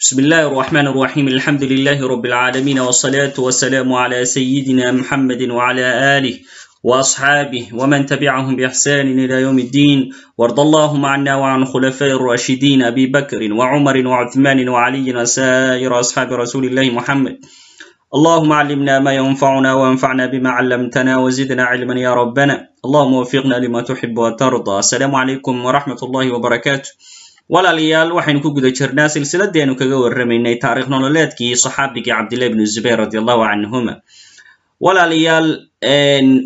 بسم الله الرحمن الرحيم الحمد لله رب العالمين والصلاة والسلام على سيدنا محمد وعلى آله وأصحابه ومن تبعهم بإحسان إلى يوم الدين وارض اللهم عنا وعن خلفاء الراشدين أبي بكر وعمر وعثمان وعلي وسائر أصحاب رسول الله محمد اللهم علمنا ما ينفعنا وانفعنا بما علمتنا وزدنا علما يا ربنا اللهم وفقنا لما تحب وترضى السلام عليكم ورحمة الله وبركاته walaalayaal waxaynu ku guda jirnaa silsiladii aynu kaga warramaynay taarikh nololeedkii saxaabigii cabdillahi bnu zubayr radi allahu canhuma walaalayaal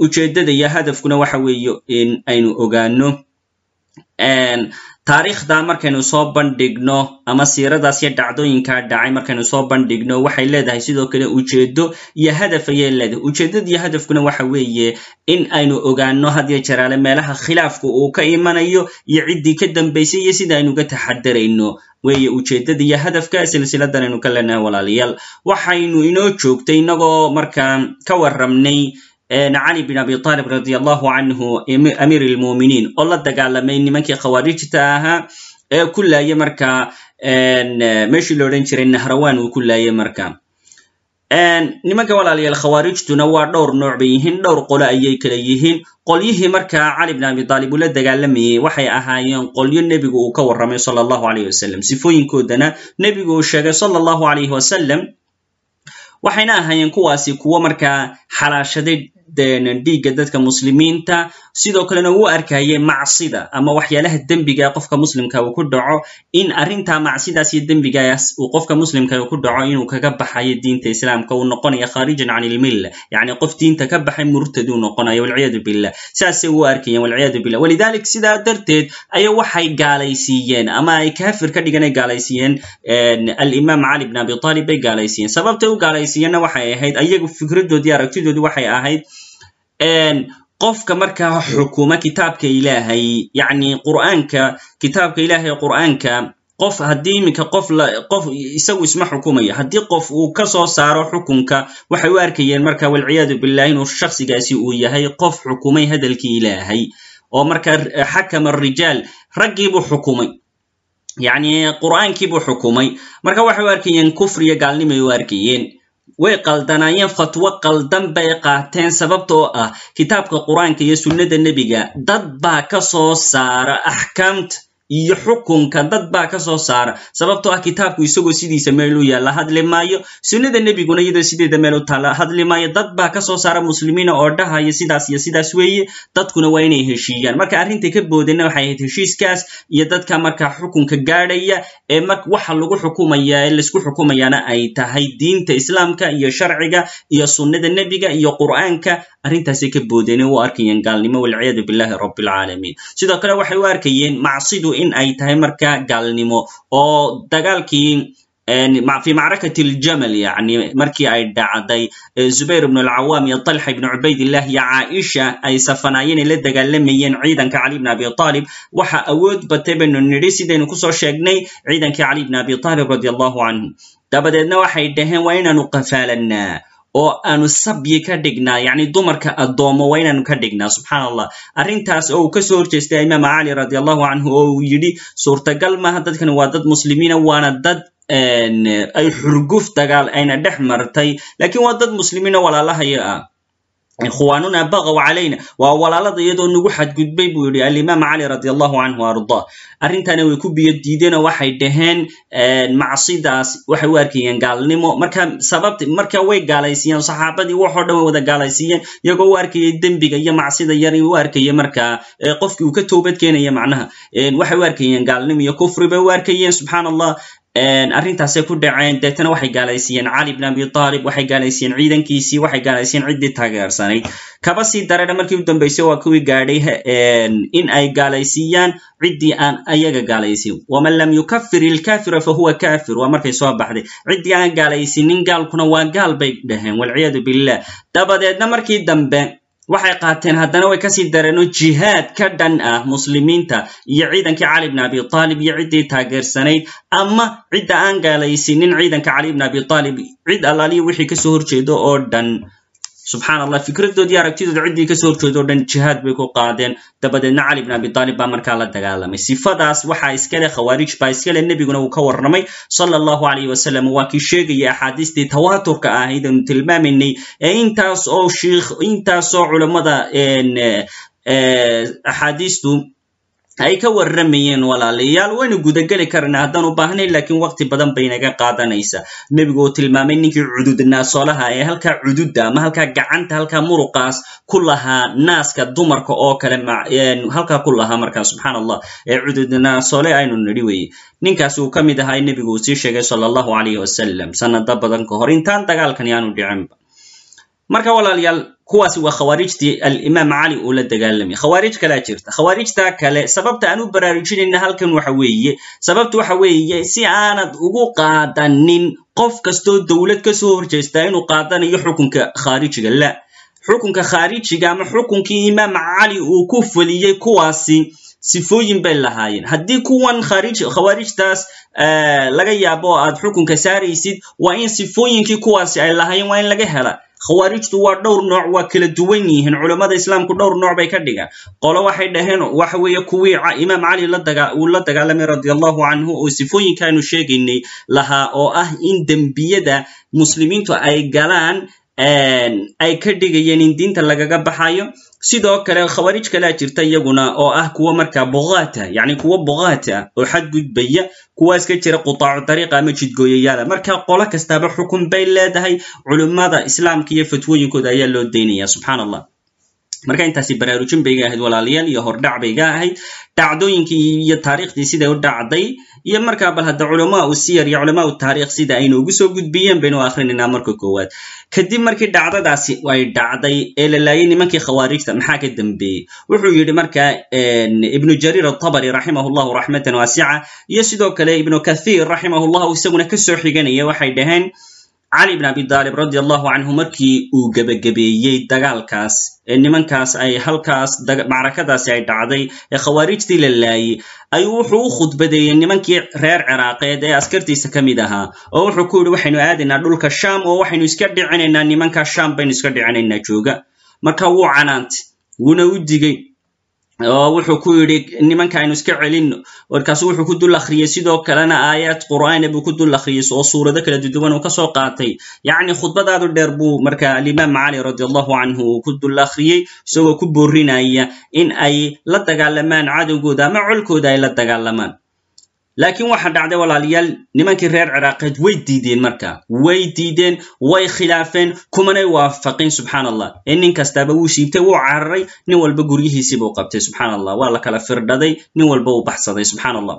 ujeeddada iyo hadafkuna waxa weeye in aynu ogaano taariikhda markaynu soo bandhigno ama siiradaas iyo dhacdooyinkaa dhacay markaynu soo bandhigno waxay leedahay sidoo kale ujeeddo iyo hadaf ayay leedahay. Ujeeddada iyo hadafkuna waxa weeye in aynu ogaano hadiyo jaraale meelaha khilaafku uu ka imanayo iyo ciddii ka dambaysay iyo sida aynu uga taxadarayno weeye ujeeddada iyo hadafka silsiladan aynu ka leenahay walaalayaal. Waxaynu inoo joogtay inagoo markaa ka warramnay cali bin abi talib radi allahu canhu amiir lmuminiin oo la dagaalamay nimankii khawaarijta ahaa ee ku laayay markaa meeshii odhan jiray nahrawan uu ku laayay marka. Nimanka walaalayaal khawaarijtuna waa dhowr nooc bay yihiin dhowr qolo ayay kala yihiin. Qolyihii markaa cali bin abi talib uu la dagaalamayey waxay ahaayeen qolyo nebigu uu ka warramay sala allahu alayh wasalam sifooyinkoodana nebigu uu sheegay sala allahu alayhi wasalam waxayna ahaayeen kuwaasi kuwo markaa xalaashaday dhiigga dadka muslimiinta. Sidoo kalena uu arkayay macsida ama waxyaalaha dembiga qofka muslimka uu ku dhaco. In arrintaa macsidaas dembigaas uu qofka muslimka ku dhaco inuu kaga baxayo diinta islaamka uu noqonayo kharijan can ilmilla yacni qof diinta ka baxay murtaduu noqonayo walciyadu billah. Saasay u arkayeen walciyadu billah. Walidalik sidaa darteed aya waxay gaalaysiiyeen ama ay kaafir ka dhigan ay gaalaysiiyeen alimaam cali bn abi talib bay gaalaysiiyeen. Sababtay u gaalaysiiyeenna waxay ahayd ayagu fikradoodii aragtidoodii waxay ahayd qofka markaa xukuma kitaabka ilaahay yacni qur'aanka kitaabka ilaahay qur'aanka qof haddii iminka qof qof isagu isma xukumaya haddii qof uu ka soo saaro xukunka waxay u arkayeen marka walciyaadu billah inuu shakhsigaasi uu yahay qof xukumay hadalkii ilaahay. Oo marka xakama rijaal raggiibuu xukumay. Yacni qur'aankiibuu xukumay. Marka waxay u arkayeen kufriyo gaalnimay u arkayeen way qaldanaayeen fatwo qaldan bay qaateen sababtoo ah kitaabka qur'aanka iyo sunnada nebiga. Dad baa ka soo saara axkaamta iyo xukunka dad baa ka soo saara. Sababtoo ah kitaabku isagoo sidiisa meel u yaalla hadli maayo. Sunnada nebiguna iyadoo sideeda meel u taalla hadli maayo. Dad baa ka soo saara muslimiina oo dhahaya sidaas iyo sidaas weeye. Dadkuna waa inay heshiiyaan. Marka arrintay ka boodeenna waxay ahayd heshiiskaas iyo dadka marka xukunka gaadhaya ee mar waxa lagu xukumaya ee la isku xukumayaana ay tahay diinta islaamka iyo sharciga iyo sunnada nebiga iyo qur'aanka. Arrintaasay ka boodeen u arkayeen gaalnimo walciyadu billahi rabbilcaalamiin sidoo kale waxay u arkayeen macsidu in ay tahay marka gaalnimo. Oo dagaalkii fi macrakati aljamal yani markii ay dhacday zubayr ibn alcawaam iyo talxa ibn cubaydillah iyo caaisha ay safanaayeen ay la dagaalamayeen ciidanka cali bn abi talib. Waxa awood batay baynu nidhi sidaynu ku soo sheegnay ciidankii cali bn abi talib radi allahu canhu dabadeedna waxay dhaheen waa inaanu qafaalanaa oo aanu sabyi ka dhignaa yacni dumarka addoomo waa inaanu ka dhignaa subxaan allah arrintaas oo uu ka soo horjeestay imaam cali radi allahu canhu oo uu yidhi suurtagal maaha dadkani waa dad muslimiina waana dad ay xurguf dagaal ayna dhex martay lakiin waa dad muslimiina walaalahaya ah ikhwaanuna bagaw calayna waa walaalada iyadoo nagu xadgudbay buu yidhi alimaam cali radi allahu canhu arda arrintana way ku biyo diideenoo waxay dhaheen macsidaas waxay u arkayeen gaalnimo marka sababta marka way gaalaysiiyeen saxaabadii waxoo dhan way wada gaalaysiiyeen iyagoo u arkayay dembiga iyo macsida yar u arkaya marka qofkii uu ka toobad keenaya macnaha waxay u arkayeen gaalnimo iyo kufri bay u arkayeen subxaan allah arrintaasay ku dhaceen deetana waxay gaalaysiiyeen cali bn abi talib waxay gaalaysiiyeen ciidankiisii waxay gaalaysiiyeen ciddii taageersanayd kaba sii dareena markii u dambaysay waa kuwii gaadhay in ay gaalaysiiyaan ciddii aan ayaga gaalaysin waman lam yukafir ilkafira fahuwa kafir waa markay soo baxday. Ciddii aan gaalaysiinin gaalkuna waa gaal bay dhaheen walciyadu billah. Dabadeedna markii dambe waxay qaateen haddana way ka sii dareeno jihaad ka dhan ah muslimiinta iyo ciidankii cali bn abi talib iyo ciddii taageersanayd ama cidda aan gaalaysiinin ciidanka cali bn abi talib cid allaaliya wixii ka soo horjeedo oo dhan subxaan allah fikradoodii aragtidooda ciddii ka soo horjeedo o dhan jihaad bay ku qaadeen. Dabadeedna cali bn abi taalib baa markaa la dagaalamay. Sifadaas waxaa iskale khawaarij baa iskale nebiguna uu ka warramay. Sala allahu alayh wasalam waa kii sheegaya axaadiistii tawaaturka ahayd aanu tilmaamaynay ee intaas oo shiikh intaasoo culammada axaadiistu ay ka warramayeen walaalayaal waynu gudageli karana haddaan u baahnayn lakiin waqti badan bay naga qaadanaysaa. Nebigu uu tilmaamay ninkii cududnaasolaha ee halkaa cududda ama halkaa gacanta halkaa muruqaas ku lahaa naaska dumarka oo kale halkaa ku lahaa markaa subxaan allah ee cududnaasole aynu nidhi weye ninkaas uu ka mid ahaa nebigu uu sii sheegay sala allahu alayh wasalam sanado badan ka hor intaan dagaalkani aanu dhicinba marka walaalayaal kuwaasi waa khawaarijtii alimaam cali uu la dagaalamay. Khawaarij kalea jirta. Khawaarijtaa kale sababta aan u baraarujinayna halkan waxa weeye sababta waxa weeye si aanad ugu qaadanin qof kastoo dowlad ka soo horjeestaa inuu qaadanayo xukunka khaarijiga. La xukunka khaarijiga ama xukunkii imaam cali uu ku fuliyey kuwaasi sifooyin bay lahaayeen. Haddii kuwan khawaarijtaas laga yaabo aad xukunka saaraysid waa in sifooyinkii kuwaasi ay lahaayeen waa in laga hela khawaarijtu waa dhowr nooc waa kala duwan yihiin. Culammada islaamku dhowr nooc bay ka dhigaan. Qolo waxay dhaheen waxa weeye kuwii imaam cali uu la dagaalamay radia allahu canhu oo sifooyinkaanu sheegaynay lahaa oo ah in dembiyada muslimiintu ay galaan ay ka dhigayeen in diinta lagaga baxayo sidoo kale khawaarij kalea jirta iyaguna oo ah kuwa markaa bogaata yacni kuwa bogaata oo xadgudbaya kuwaas ka jira qutaacu dariiqa ama jidgooyayaala. Marka qolo kastaaba xukun bay leedahay culummada islaamka iyo fatwooyinkooda ayaa loo daynaya subxaan allah marka intaasi baraarujin bayga ahayd walaalayaal iyo hordhac bayga ahayd. Dhacdooyinkii iyo taariikhdii siday u dhacday iyo markaa bal hadda culamaa u siyar iyo culamaa u taariikh sida ay noogu soo gudbiyeen baynu akhrinaynaa marka koowaad. Kadib markii dhacdadaasi ay dhacday ee la laayay nimankii khawaarijta maxaa ka dambeeyey? Wuxuu yidhi marka ibnu jariir atabari raximah llahu raxmatan waasica iyo sidoo kale ibnu kathiir raximah llahu isaguna ka soo xiganaya waxay dhaheen cali bn abi taalib radi allahu canhu markii uu gebagabeeyey dagaalkaas ee nimankaas ay halkaas macrakadaasi ay dhacday ee khawaarijtii la laayey ayuu wuxuu u khudbadeeyey nimankii reer ciraaqeed ee askartiisa ka mid ahaa oo wuxuu ku yidhi waxaynu aadaynaa dhulka sham oo waxaynu iska dhicinaynaa nimanka sham baynu iska dhicinaynaa jooga. Marka wuu canaantay wuuna u digey oo wuxuu ku yidhi nimanka aynu iska celino markaasu wuxuu ku dul akhriyey sidoo kalena aayaad qur'aana buu ku dul akhriyey oo suurado kala duduwan uu ka soo qaatay. Yacni khudbadaadu dheer buu marka alimaam cali radi allahu canhu uu ku dul akhriyey isagoo ku boorinaya in ay la dagaalamaan cadowgooda ama colkooda ay la dagaalamaan laakiin waxaa dhacday walaalayaal nimankii reer ciraaqeed way diideen marka. Way diideen way khilaafeen kumanay waafaqin subxaan allah ee nin kastaaba wuu siibtay wuu cararay nin walba guryihiisiibuu qabtay subxaan allah waa la kala firdhaday nin walba uu baxsaday subxaan allah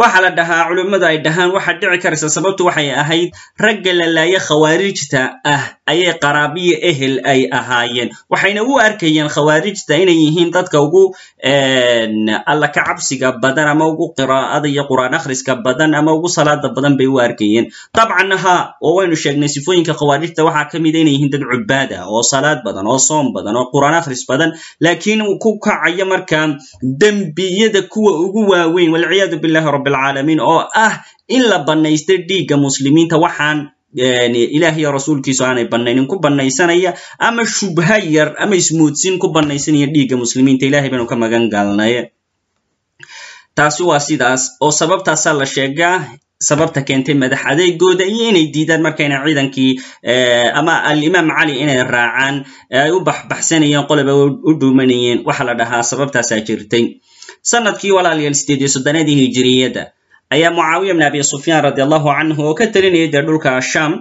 waxa la dhahaa culimmadu ay dhahaan waxaa dhici karaysa sababtu waxay ahayd ragga la laaye khawaarijta ah ayay qaraabiyo ehel ay ahaayeen. Waxayna u arkayeen khawaarijta inay yihiin dadka ugu alla ka cabsiga badan ama ugu qiraa'ada iyo qur'aan akhriska badan ama ugu salaada badan bay u arkayeen. Dabcan ha oo waynu sheegnay sifooyinka khawaarijta waxaa ka mida inay yihiin dad cubaad ah oo salaad badan oo soom badan oo qur'aan akhris badan laakiin ku kacaya marka dembiyada kuwa ugu waaweyn walciyaadu billahi rabbilcaalamiin oo ah in la bannaysta dhiigga muslimiinta. Waxaan ilaah rasuulkiisu aanay bannaynin ku bannaysanaya ama shubha yar ama ismoodsin ku bannaysanaya dhiigga muslimiinta. Ilahay baynu ka magan galnay taasi waa sidaas oo sababtaasaa la sheegaa sababta keentay madax adeegooda iyo inay diidaan markayna ciidankii ama alimaam cali inay raacaan ay u baxbaxsanayeen qolaba u dhuumanayeen. Waxaa la dhahaa sababtaasaa jirtay sannadkii walaalayaal sideed iyo soddonaadii hijiriyadda ayaa mucaawiya bn abi sufyaan radi allahu canhu oo ka talinayay dee dhulka sham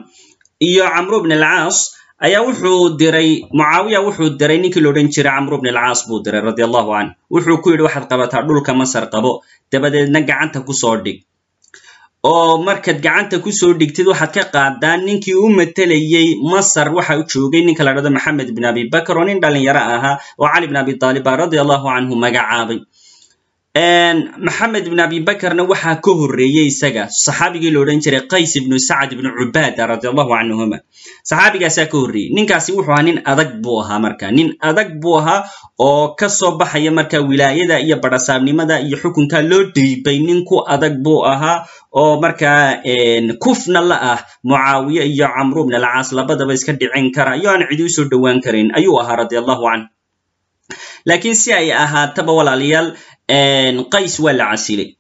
iyo camru bn alcaas ayaa wuxuu diray mucaawiya wuxuu diray ninkii la odhan jiray camru bn alcaas buu diray radi allahu canh wuxuu ku yidhi waxaad qabataa dhulka masar qabo dabadeedna gacanta ku soo dhig. Oo markaad gacanta ku soo dhigtid waxaad ka qaadaan ninkii u matelayey masar waxa joogay ninka la dhahdo maxamed bn abi bakr oo nin dhalinyaro ahaa oo cali bn abi taaliba radi allahu canhu magacaabay maxamed ibn abi bakrna waxaa ka horreeyey isaga. Saxaabigii la odhan jiray qays ibnu sacd ibnu cubaada radi allahu canhuma saxaabigaasaa ka horreeyey ninkaasi wuxuu ahaa nin adag buu ahaa marka. Nin adag buu ahaa oo ka soo baxaya marka wilaayada iyo barasaabnimada iyo xukunka loo dhiibay. Nin ku adag buu ahaa oo markaa kufna la ah mucaawiye iyo camru bn alcaas labadaba iska dhicin kara. Iyo aan cidi u soo dhowaan karin ayuu ahaa radi allahu canh laakiin si ay ahaataba walaalayaal qays waa la casilay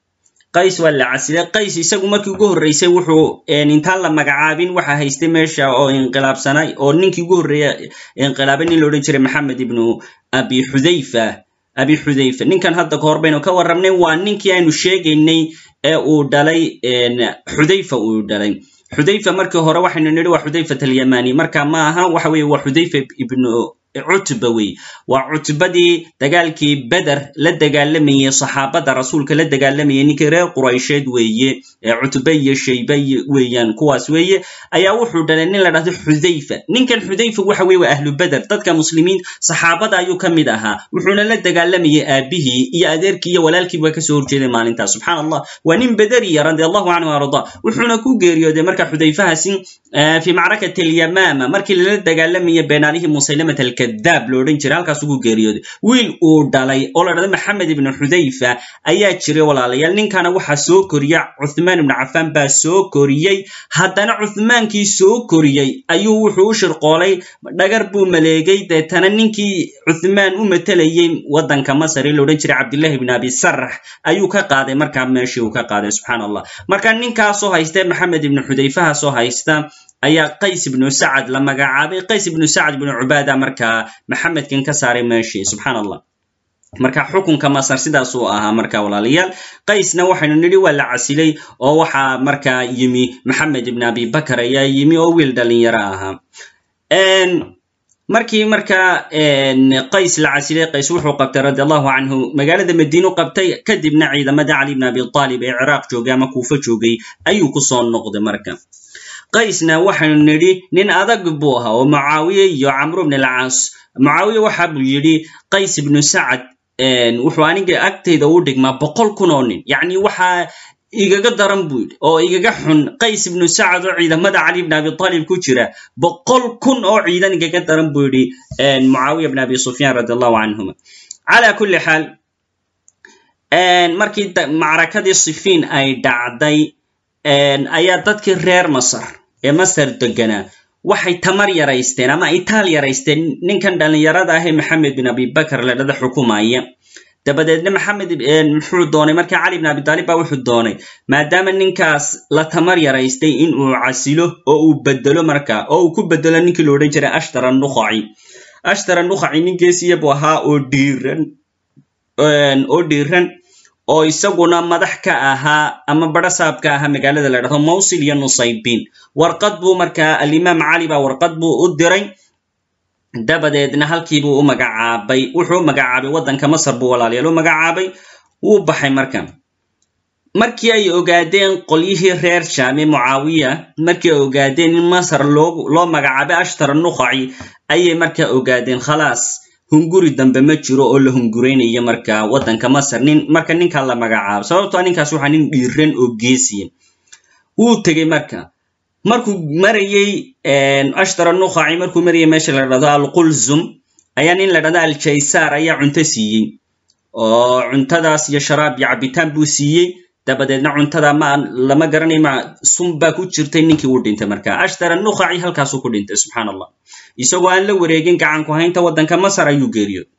qays waa la casilay qays isagu markii ugu horreysay wuxuu intaan la magacaabin waxa haystay meesha oo inqilaabsanay oo ninkii ugu horreeya inqilaabay nin la odhan jiray maxamed ibnu abi xudayfa. Abi xudayfa. Ninkan hadda kahor baynu ka warramnay waa ninkii aynu sheegaynay ee uu dhalay xudayfa uu dhalay. Xudayfa markii hore waxaynu nidhi waa xudayfat alyamani. Marka ma aha waxa weeye waa xudayfa ibnu cutba wey waa cutbadii dagaalkii beder la dagaalamayey saxaabada rasuulka la dagaalamayay ninkii reer quraysheed weeye cutbe iyo shaybe weeyaan. Kuwaas weeye ayaa wuxuu dhalay nin la dhahdo xudayfa. Ninkan xudayfa waxa weye waa ahlu beder dadka muslimiin saxaabada ayuu ka mid ahaa. Wuxuuna la dagaalamayay aabihii iyo adeerkii iyo walaalkii baa ka soo horjeeday maalintaas. Subxaan allah waa nin bederiya radi allahu canhu arda. Wuxuuna ku geeriyooday marka xudayfahaasi fi macrakati alyamama markii lala dagaalamayay beenaalihii musaylamat alkadaab lo odhan jiray halkaas ugu geeriyooday. Wiil uu dhalay oo la dhahdo maxamed ibnu xudayfa ayaa jiray walaalayaal. Ninkana waxaa soo koriya cuthmaan ibnu cafaan baa soo koriyey. Haddana cuthmaankii soo koriyey ayuu wuxuu u shirqoolay dhagar buu maleegay. Deetana ninkii cuthmaan u matelayey waddanka masar ee la odhan jiray cabdillahi ibn abi sarax ayuu ka qaaday. Markaa meeshii uu ka qaaday subxaan allah marka ninkaasoo hayste maxamed ibnu xudayfahaasoo haysta ayaa qays ibnu sacad la magacaabay. Qays ibnu sacad ibnu cubaada markaa maxamedkan ka saaray meeshii subxaan allah marka xukunka masar sidaasuu ahaa marka walaalayaal qaysna waxaynu nidhi waa la casilay oo waxaa markaa yimi maxamed ibn abi bakar ayaa yimi oo wiil dhalinyaro ahaa. Markii markaa qays la casilay qays wuxuu qabtay radi allahu canhu magaalada madiinu qabtay. Kadibna ciidamada cali bn abi aalib ee ciraaq joogay ama kuufa joogay ayuu ku soo noqday marka qaysna waxaynu nidhi nin adag buu ahaa oo mucaawiye iyo camru bn alcaas. Mucaawiye waxa buu yidhi qays ibnu sacad wuxuu aniga agtayda u dhigmaa boqol kun oo nin. Yacni waxaa igaga daran buu yidhi oo igaga xun qays ibnu sacad oo ciidamada cali bn abi aalib ku jira boqol kun oo ciidan igaga daran buu yidhi mucaawiya bn abi sufyaan radi allahu canhuma cala kulli xaal markii macrakadii sifiin ay dhacday ayaa dadkii reer masar ee masar deganaa waxay tamar yaraysteen ama itaal yaraysteen. Ninkan dhallinyarada ahee maxamed bin abibakar la dhada xukumaya dabadeedna maxamed muxuu doonay? Marka cali bn abi taalib baa wuxuu doonay maadaama ninkaas la tamar yaraystay in uu casilo oo uu bedelo marka oo uu ku bedelo ninkii la odhan jiray ashtara nukhaci ashtara nukhaci ninkeesiya buu ahaa oo dhiiran oo dhiiran oo isaguna madax ka ahaa ama barasaab ka ahaa magaalada la dhahdo mawsil iyo nusaybiin warqad buu markaa alimaam cali baa warqad buu u diray. Dabadeedna halkiibuu u magacaabay wuxuu u magacaabay waddanka masar buu walaalayaal u magacaabay wuu baxay marka. Markii ay ogaadeen qolyihii reer shaame mucaawiya markii ay ogaadeen in masar loo magacaabay ashtar nukhaci ayay markaa ogaadeen khalaas hunguri dambe ma jiro oo la hunguraynayo marka waddanka masar nin marka ninkaa la magacaabo. Sababtoa ninkaas waxaa nin dhiiran oo geesiya wuu tegey marka. Markuu marayey ashtara nukhaci markuu marayey meesha la dhahdo alqulzum ayaa nin la dhahdo aljaysaar ayaa cunto siiyey. Oo cuntadaas iyo sharaab iyo cabitaan buu siiyey dabadeedna cuntada ma lama garanayo ma sun baa ku jirtay ninkii uu dhintay marka. Ashtara nukhaci halkaasuu ku dhintay subxaan allah isagoo aan la wareegin gacanku haynta waddanka masar ayuu geeriyooday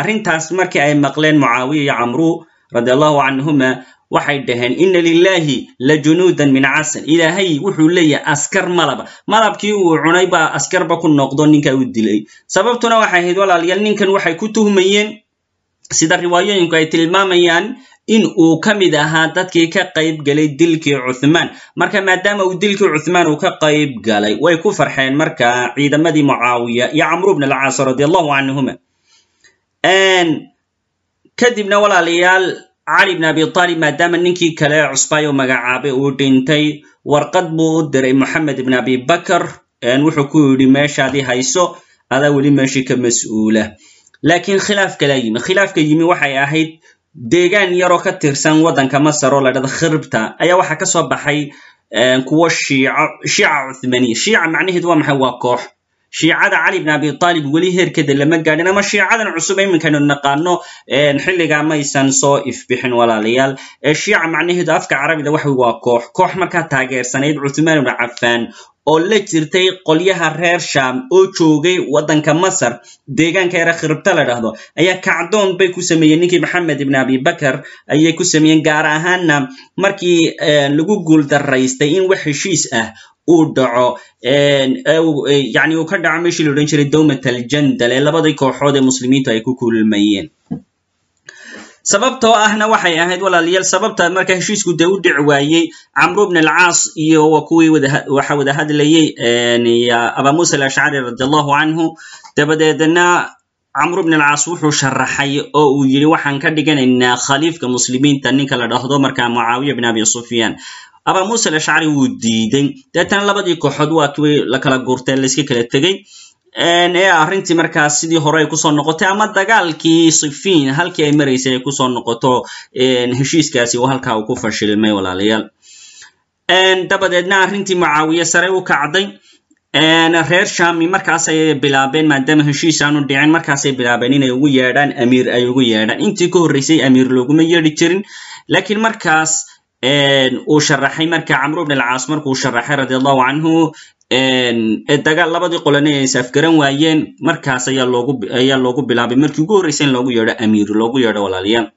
arrintaas markii ay maqleen mucaawiya iyo camru radi allahu canhuma waxay dhaheen ina lilahi la junuudan min casal ilaahay wuxuu leeyahay askar malaba malabkii uu cunay baa askarba ku noqdo ninka u dilay. Sababtuna waxay ahayd walaalayaal ninkan waxay ku tuhmayeen sida riwaayooyinku ay tilmaamayaan in uu ka mid ahaa dadkii ka qayb galay dilkii cuthmaan. Marka maadaama uu dilkii cuthmaan uu ka qayb galay way ku farxeen marka ciidamadii mucaawiya iyo camru bn alcaas radi allahu canhuma kadibna walaalayaal cali bn abi aalib maadaama ninkii kale cusbaayo magacaabay uu dhintay warqad buu u diray moxamed ibn abi bakar. Wuxuu ku yidhi meeshaadii hayso adaa weli meeshii ka mas'uula laakiin khilaaf kalaa yimi. Khilaafka yimi waxay ahayd deegaan yaroo ka tirsan waddanka masar oo la dhada khiribta ayaa waxaa ka soo baxay kuwo shiico shiica cuthmaniya. Shiica macnaheedu waa maxay? Waa koox. Shiicada cali bn abi aalib weli heerkeeda lama gaadhin ama shiicadan cusub iminkaynu naqaano xilligaa maysan soo ifbixin walaalayaal. Shiica macnaheedu afka carabiga waxa waa koox. Koox markaa taageersanayd cuthmaan ibnu cafaan oo la jirtay qolyaha reer sham oo joogay waddanka masar deegaanka yare khiribta la dhahdo ayaa kacdoon bay ku sameeyeen. Ninkii maxamed ibn abi bakar ayay ku sameeyeen gaar ahaanna markii lagu guuldaraystay in wax heshiis ah uu dhaco yani uu ka dhaco meeshii la odhan jiray dowmat aljandal ee labadii kooxood ee muslimiintu ay ku kulmayeen sababtoo ahna waxay ahayd walaalayaal sababta marka heshiisku dee u dhici waayey camru bn alcaas iyo kuwii waxa wada hadlayey aba musa alashcari radi allahu canhu dabadeedna camru bn alcaas wuxuu sharaxay oo uu yidhi waxaan ka dhiganaynaa khaliifka muslimiinta ninka la dhahdo marka mucaawiya bn abi sufyaan. Aba musa alashcari wuu diiday. Deetana labadii kooxood waa kuwii la kala gurtay layska kala tegey ee arrintii markaas sidii hore ay ku soo noqotay ama dagaalkii sifiin halkii ay maraysay ay ku soo noqoto heshiiskaasi uu halkaa uu ku fashilmay walaalayaal. Dabadeedna arrintii mucaawiye sare u kacday. Reer shami markaas ayay bilaabeen maadaama heshiis aanu dhicin markaasay bilaabeen inay ugu yeedhaan amiir ay ugu yeedhaan. Intii ka horreysay amiir looguma yeedhi jirin. Laakiin markaas uu sharaxay marka camru bn alcaas markuu sharaxay radi allahu canhu dagaal labadii qolana ay isafgaran waayeen markaas ayaa loogu bilaabay. Markii ugu horreysay in loogu yeedho amiir loogu yeedho walaalayaal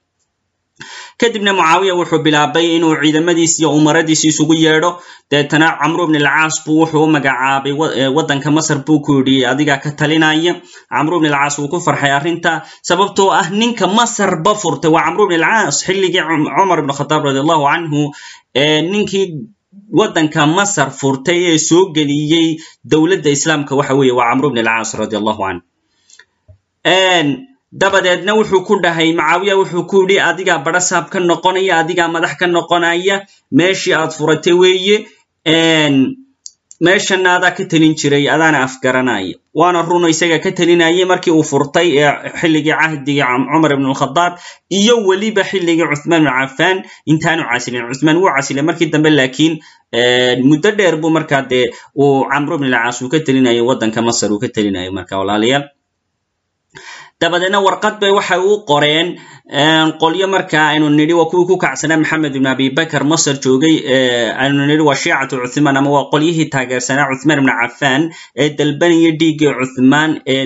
kadibna mucaawiya wuxuu bilaabay inuu ciidamadiisi iyo umaradiisi isugu yeedho. Deetana camru bn alcaas buu wuxuu u magacaabay waddanka masar buu ku yidhi adigaa ka talinaya. Camru bn alcaas wuu ku farxay arrinta sababtoo ah ninka masarba furtay. Waa camru bn alcaas xilligii cumar ibn khataab radi canhu ninkii waddanka masar furtay ee soo geliyey dowladda islaamka waxa weeye waa camru bn alcaas radi allahu canhu dabadeedna wuxuu ku dhahay macaawiya wuxuu ku yidhi adigaa barasaab ka noqonaya adigaa madax ka noqonaya meeshii aad furatay weeye meeshana adaa ka telin jiray adaana afgaranaya waana runo isaga ka telinayay markii uu furtay ee xilligii cahdigii cumar ibn alkhadaab iyo weliba xilligii cuthmaan ibn cafaan. Intaanu casilin cuthmaan wuu casilay markii dambe laakiin muddo dheer buu markaa dee uu camru ibn alcaas uu ka telinayay waddanka masar uu ka telinayay marka walaalayaal dabadeedna warqad bay waxay u qoreen qolyo marka aynu nidhi waa kuwii ku kacsanaa maxamed ibn abi bakar masar joogay aynu nidhi waa shiicatu cuthmaan ama waa qolyihii taageersanaa cuthmaan ibn cafaan ee dalbanaya dhiiggii cuthmaan ee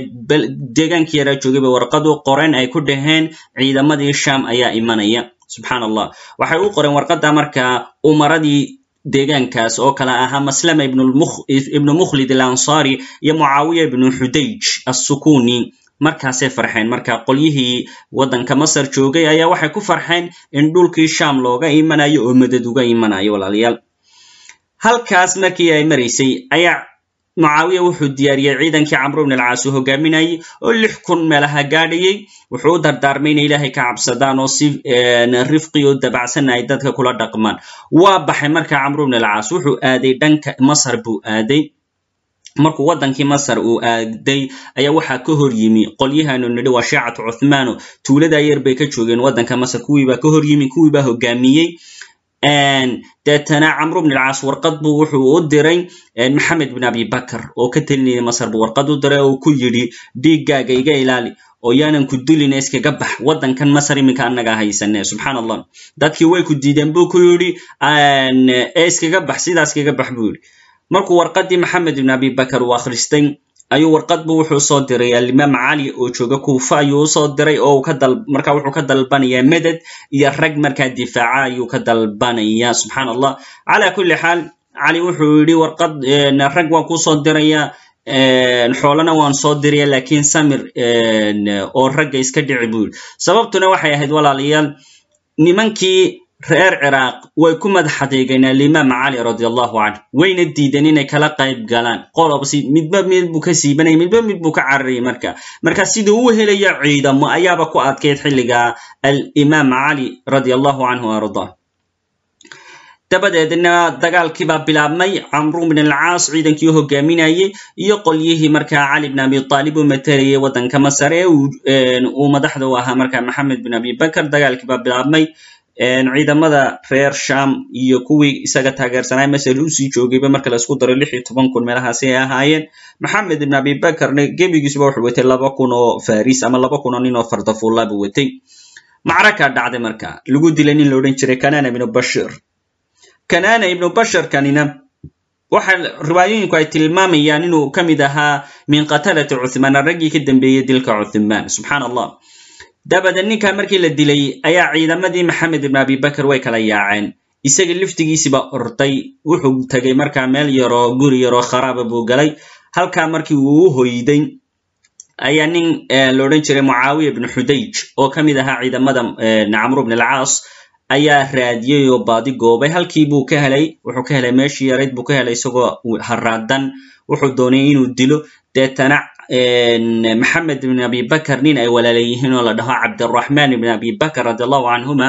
deegaankii yaraa joogay bay warqad u qoreen ay ku dhaheen ciidamadii sham ayaa imanaya. Subxaan allah waxay u qoreen warqadda marka umaradii deegaankaas oo kale ahaa maslama ibnu mukhlid alansari iyo mucaawiya ibnu xudayj assukuni markaasay farxeen. Marka qolyihii waddanka masar joogay ayaa waxay ku farxeen in dhulkii sham looga imanayo oo madad uga imanayo walaalayaal. Halkaas markii ay maraysay ayaa mucaawiya wuxuu diyaariyey ciidankii camru bn alcaas uu hogaaminayay oo lix kun meelaha gaadhayey wuxuu dardaarmay inay ilaahay ka cabsadaan oo si rifqi oo dabacsan ay dadka kula dhaqmaan. Waa baxay marka camru bn wuxuu aaday dhanka masar buu aaday markuu waddankii masar uu aaday ayaa waxaa ka hor yimi. Qolyahaanu nidhi waa shiicatu cuthmaano tuulada yar bay ka joogeen. Waddanka masar kuwiibaa ka hor yimi kuwiibaa hogaamiyey. Deetana camru bn alcaas warqad buu wuxuu u diray maxamed bin abi bakar oo ka telinaya masar buu warqad u diray oo ku yidhi dhiiggaaga iga ilaali oo yaanan ku dulina iskaga bax. Waddankan masar iminka annagaa haysane. Subxaan allah dadkii way ku diideen buu ku yidhi iskaga bax sidaa iskaga bax buu yidhi markuu warqaddii maxamed ibn abi bakar uu akhristay ayuu warqad buu wuxuu soo diray. Alimaam cali oo jooga kuufa ayuu u soo diray oo marka wuxuu ka dalbanayaa meded iyo rag markaa difaaca ayuu ka dalbanaya subxaan allah cala kulli xaal cali wuxuu yidhi warqad rag waan ku soo diraya xoolana waan soo diraya lakiin samir oo ragga iska dhici buu yidhi. Sababtuna waxay ahayd walaalayaal. Nimankii reer ciraaq way ku madax adeegeen alimaam cali radi allahu canh wayna diideen inay kala qayb galaan. Qolob midba mid buu ka siibanaya midba mid buu ka cararayay marka. Marka siduu u helaya ciidamo ayaaba ku adkayd xilliga alimaam cali radi canhu arda. Dabadeedna dagaalkii baa bilaabmay camru bn alcaas ciidankii hogaaminayey iyo qolyihii marka cali bn abi aalib uu matelayay waddanka masar ee uu madaxda u ahaa marka maxamed bin abi bakr dagaalkii baa bilaabmay ciidamada reer sham iyo kuwii isaga taageersanaa masel u sii joogayba marka la isku daro lix iyo toban kun meelahaasi ay ahaayeen. Maxamed ibn abibakarna gebigiisuba wuxuu watay laba kun oo faris ama laba kun oo nin oo fardafuulla buu watay. Macraka dhacday marka. Lagu dilay nin la odhan jiray kanana ibnu bashir. Kanana ibnu bashirkanina waxa riwaayooyinku ay tilmaamayaan inuu ka mid ahaa min qatalati cuthmaan raggii ka dambeeyey dilka cuthmaan. Subxaan allah dabadeed ninkaa markii la dilay ayaa ciidamadii maxamed ibn abibakar way kala yaaceen. Isaga liftigiisiba orday wuxuu tegay markaa meel yaroo guri yaroo kharaaba buu galay. Halkaa markii uu u hoyday ayaa nin la odhan jiray mucaawiya ibnu xudayj oo ka mid ahaa ciidamada camru bn alcaas ayaa raadiyey oo baadi goobay. Halkii buu ka helay wuxuu ka helay meeshii yarayd buu ka helay isagoo haraadan wuxuu doonay inuu dilo. Deetana maxamed ibn abibakar nin ay walaala yihiin oo la dhaho cabdiraxmaan ibn abibakar radi allahu canhuma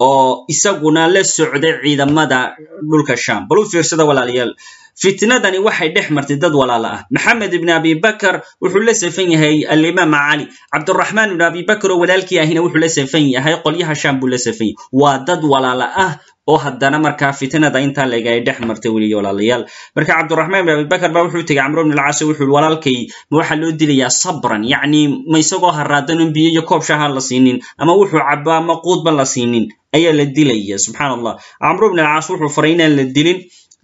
oo isaguna la socday ciidamada dhulka sham bal u fiirsada walaalayaal fitnadani waxay dhex martay dad walaala ah. Maxamed ibn abibakar wuxuu la safan yahay alimaam cali cabdiraxmaan ibn abibakar oo walaalkii ahina wuxuu la safan yahay qolyaha sham buu la safan yahay. Waa dad walaala ah oo haddana markaa fitnada intaa leg ay dhex martay weliya walaalayaal. Marka cabdiraxmaan ibn abibakar ba wuxuu tegay camro ibn alcaas wuxuu yihi walaalkay ma waxaa loo dilayaa sabran yacni ma isagoo haraadan biyo iyo koob shaha la siinin ama wuxuu cabo ama quudba la siinin. Ayaa la dilaya subxaan allah camro ibn alcaas wuxuu faray inaan la dilin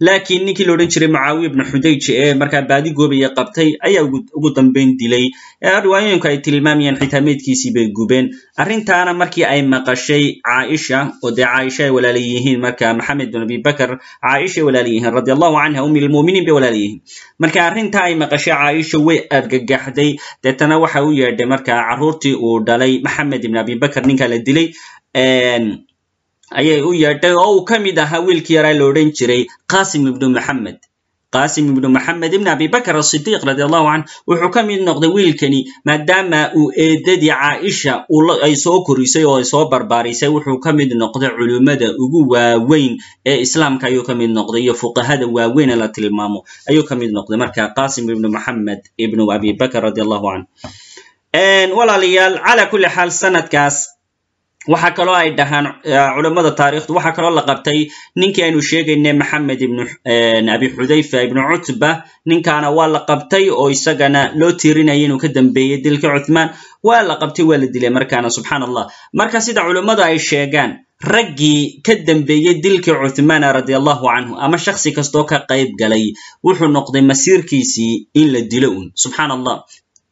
laakiin ninkii la odhan jiray mucaawiya ibnu xudayj ee markaa baadi goobaya qabtay ayaa ugu dambayn dilay. Riwaayooyinku ay tilmaamayaan xitaa meydkiisii bay gubeen. Arrintaana markii ay maqashay caaisha oo dee caaisha ay walaala yihiin marka maxamed bin abibakar caaisha ay walaala yihiin radi allahu canha lmuminiin bay walaala yihiin. Marka arrintaa ay maqashay caaisha way argagaxday deetana waxa u yeedhay marka carruurtii uu dhalay maxamed ibn abibakar ninkaa la dilay ayay u yeedhay oo uu ka mid ahaa wiilkii yaraa la odhan jiray qasim ibnu maxamed qasim ibnu maxamed ibn abibakr asidiiq radi canh wuxuu ka mid noqday wiilkani maadaama uu eedadii caaisha ay soo korisay oo ay soo barbaarisay wuxuu ka mid noqday culummada ugu waaweyn ee islaamka ayuu ka mid noqday iyo fuqahada waaweyn ee la tilmaamo ayuu ka mid noqday. Marka qasim ibnu maxamed ibnu radi allahu canh walaalayaal cala kulli xaal sanadkaas waxaa kaloo ay dhahaan culammada taarikhdu waxaa kaloo la qabtay ninkii aynu sheegaynay maxamed ibnu abi xudayfa ibnu cutba. Ninkaana waa la qabtay oo isagana loo tiirinaya inuu ka dambeeyey dilka cuthmaan. Waa la qabtay waa la dilay markaana subxaan allah marka sida culummadu ay sheegaan raggii ka dambeeyey dilkii cuthmaana radi allahu canhu ama shaksi kastoo ka qayb galay wuxuu noqday masiirkiisii in la dilo un subxaan allah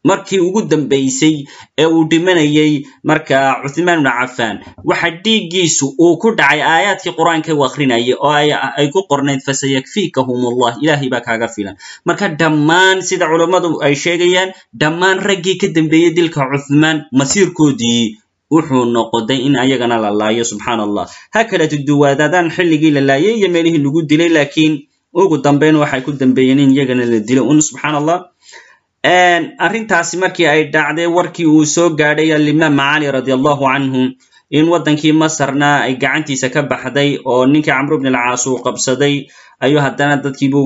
markii ugu dambaysay ee uu dhimanayey marka cuthmaan ibnu cafaan waxa dhiiggiisu uu ku dhacay aayaadkii qur'aanka u akrinayay oo ay ku qornayd fasayakfiikahum allah ilaahay baa kaaga filan. Marka dhammaan sida culammadu ay sheegayaan dhammaan raggii ka dambeeyey dilka cuthmaan masiirkoodii wuxuu noqday in ayagana la laayo subxaan allah ha kala duduwaadaadaan xilligii la laayay iyo meelihii lagu dilay laakiin ugu dambayn waxay ku dambeeyeen in iyagana la dilo. Un subxaan allah arrintaasi markii ay dhacday warkii uu soo gaadhay cali radi allahu canhu in waddankii masarna ay gacantiisa ka baxday oo ninkii camru bn alcaas uu qabsaday ayuu haddana dadkiibu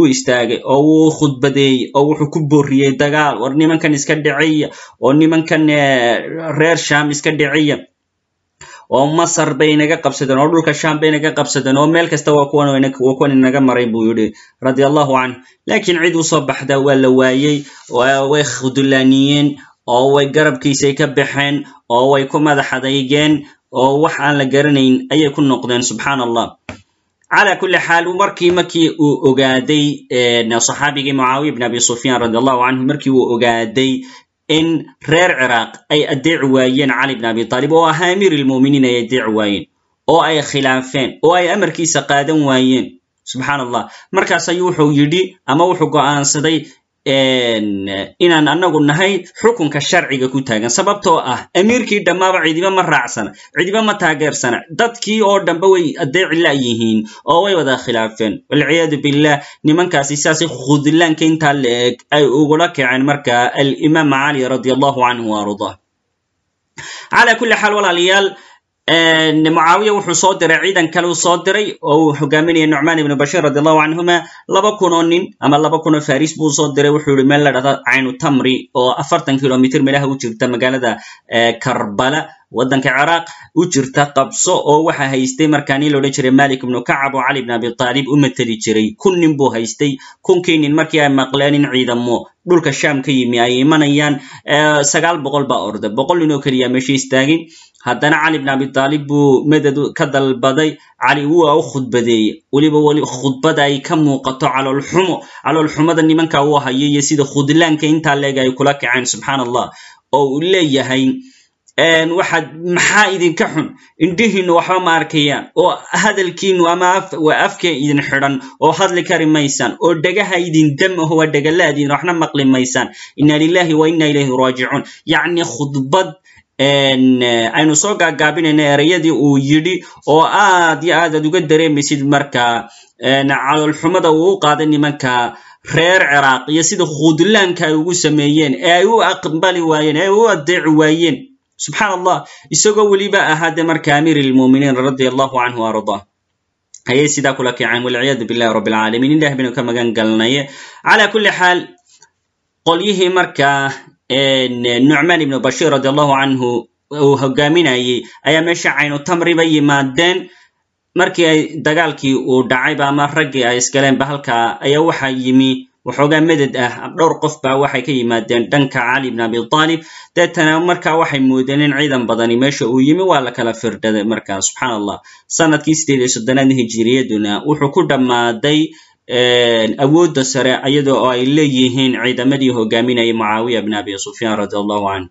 u istaagay oo wuu khudbadeeyey oo wuxuu ku booriyey dagaal. War nimankan iska dhiciya oo nimankan reer sham iska dhiciya oo masar bay inaga qabsadeen oo dhulka sham bay inaga qabsadeen oo meel kasta waa kuwan inaga maray buu yidhi radi allahu canh laakiin cid u soo baxda waa la waayey way khudulaaniyeen oo way garabkiisay ka baxeen oo way ku madax adeygeen oo wax aan la garanayn ayay ku noqdeen subxaan allah cala kulli xaal markii markii uu ogaaday saxaabigii mucaawiya bn abi sufyaan radi allahu canhu markii uu ogaaday in reer ciraaq ay addeeci waayeen cali bn abi taalib oo ahaa amiir ilmuminiin ay addeeci waayeen oo ay khilaafeen oo ay amarkiisa qaadan waayeen. Subxaan allah markaas ayuu wuxuu yidhi ama wuxuu go'aansaday inaan anagu nahay xukunka sharciga ku taagan. Sababtoo ah amiirkii dhammaaba cidiba ma raacsana cidiba ma taageersana. Dadkii oo dhanba way addeeci la'yihiin oo way wada khilaafeen. Walciyaadu billah nimankaasi siaasay khudlaanka intaa la eg ay ugula kaceen marka alimaam cali radi allahu canhu ardah cala kulli xaal walaalayaal mucaawiya wuxuu soo diray ciidan kale uu soo diray oo uu hogaaminaya nucmaan ibnu bashir radi allahu laba kun oo nin ama laba kun oo faris buu soo diray wuxuu yihi meel la dhahda caynu tamri oo afartan kilomitr meelaha u jirta magaalada karbala waddanka ciraaq. U jirta qabso oo waxa haystay markaa nin laodhan jiray malik ibnu kacab oo cali ibn abi taalib u mateli jiray. Kun nin buu haystay. Kunkii nin markii ay maqleen in ciidamo dhulka sham ka yimi ay imanayaan sagaal boqol baa orday boqol nin oo keliya istaagin haddana cali bn abi taalib buu meded ka dalbaday. Cali wua u khudbadeeyey. Weliba weli khudbada ay ka muuqato caloolxumo caloolxumada nimanka uu hayo iyo sida khudlaanka intaa leeg ay kula kaceen subxaan allah oo uu leeyahay waxaad maxaa idinka xun? Indhihiinu waxba ma arkayaan. Oo hadalkiinu ama waa afka idin xidhan oo hadli kari maysaan. Oo dhegaha idin dam aho waa dhegalaadiin waxna maqli maysaan. Inna lilahi wa inna ilayhi raajicuun. Yacni khudbad aynu soo gaagaabinayna ereyadii uu yidhi oo aad iyo aad aad uga dareemaysid marka caloolxumada uu u qaaday nimanka reer ciraaq iyo sida khudlaanka ay ugu sameeyeen ee ay u aqbali waayeen ee ay u adeeci waayeen. Subxaan allah isagoo weliba ahaa de marka amiir lmuminiin radia allahu canhu ardaa ayay sidaa kula kaceen walciyaadu billahi alcaalamiin ilah baynu ka magan galnaye cala kulli xaal qolyihii marka nucmaan ibnu bashir radi allahu canhu uu hogaaminayey ayaa meesha caynu tamriba yimaadeen. Markii ay dagaalkii uu dhacayba ama raggii ay isgaleenba halkaa ayaa waxaa yimi waxoogaa meded ah dhowr qof baa waxay ka yimaadeen dhanka cali bn abi taalib. Deetana marka waxay moodeen in ciidan badani meesha uu yimi waa la kala firdaday marka subxaan sannadkii sideed iyo soddonaad hijiriyaduna wuxuu ku dhammaaday awoodda sare iyadoo oo ay leeyihiin ciidamadii hogaaminayay mucaawiya bn abi sufyaan radi allahu canhu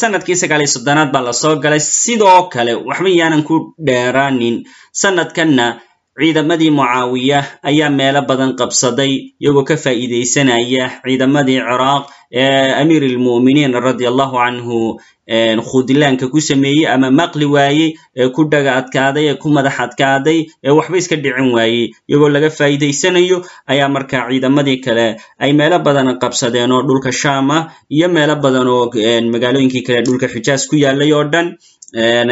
sannadkii sagaal iyo soddonaad baa la soo galay. Sidoo kale waxba yaanan ku dheeraanin sanadkanna ciidamadii mucaawiya ayaa meelo badan qabsaday iyagoo ka faa'iidaysanaya ciidamadii ciraaq ee amiir almu'miniin radi allahu canhu khudlaanka ku sameeyey ama maqli waayey ee ku dhaga adkaaday ee ku madax adkaaday ee waxba iska dhicin waayey. Iyagoo laga faa'iidaysanayo ayaa marka ciidamadii kale ay meelo badan qabsadeen oo dhulka sham ah iyo meelo badan oo magaalooyinkii kale dhulka xijaas ku yaalay oo dhan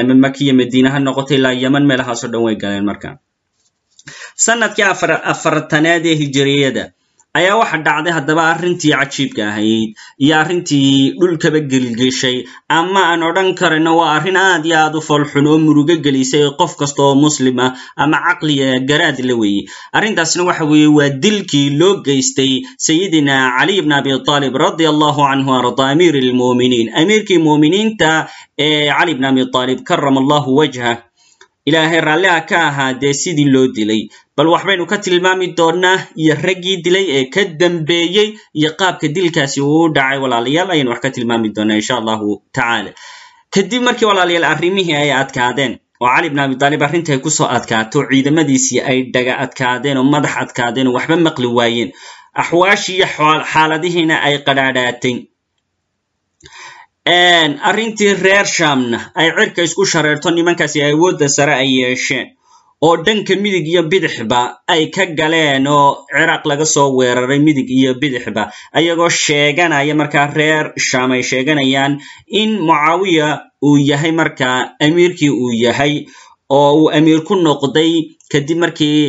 ama makiya madiina ha noqotay ilaa yeman meelahaasoo dhan way galeen marka sannadkii afartanaad ee hijiriyada ayaa waxa dhacday haddaba arrintii cajiibka ahayd iyo arrintii dhulkaba gelgeshay. Ama aan odhan karayno waa arrin aad iyo aad u foolxun oo murugo gelisay qof kasta oo muslim ah ama caqliga garaad la weeyey arrintaasna waxa weeye waa dilkii loo geystay sayidina caliy bn abi taalib radi allahu canhu arda amiir lmuminiin amiirkii muuminiinta ee cali bn abi taalib karama allahu wajhah ilaahay raalliha ka ahaa dee sidii loo dilay bal waxbaynu ka tilmaami doonnaa iyo raggii dilay ee ka dambeeyey iyo qaabka dilkaasi uu dhacay walaalayaal ayaynu wax ka tilmaami doonnaa insha allahu tacaala. Kadib markii walaalayaal arrimihii ay adkaadeen oo cali bn abi taalib arrinta ay ku soo adkaato ciidamadiisii ay dhaga adkaadeen oo madax adkaadeen oo waxba maqli waayeen. Axwaashii iyo xaaladihiina ay qadhaadhaatay. Arrintii reer shamna ay cirka isku shareerto nimankaasi awoodda sare ay yeesheen oo dhanka midig iyo bidixba ay ka galeen oo ciraaq laga soo weeraray midig iyo bidixba ayagoo sheeganaya markaa reer sham ay sheeganayaan in mucaawiya uu yahay markaa amiirkii uu yahay oo uu amiir ku noqday kadib markii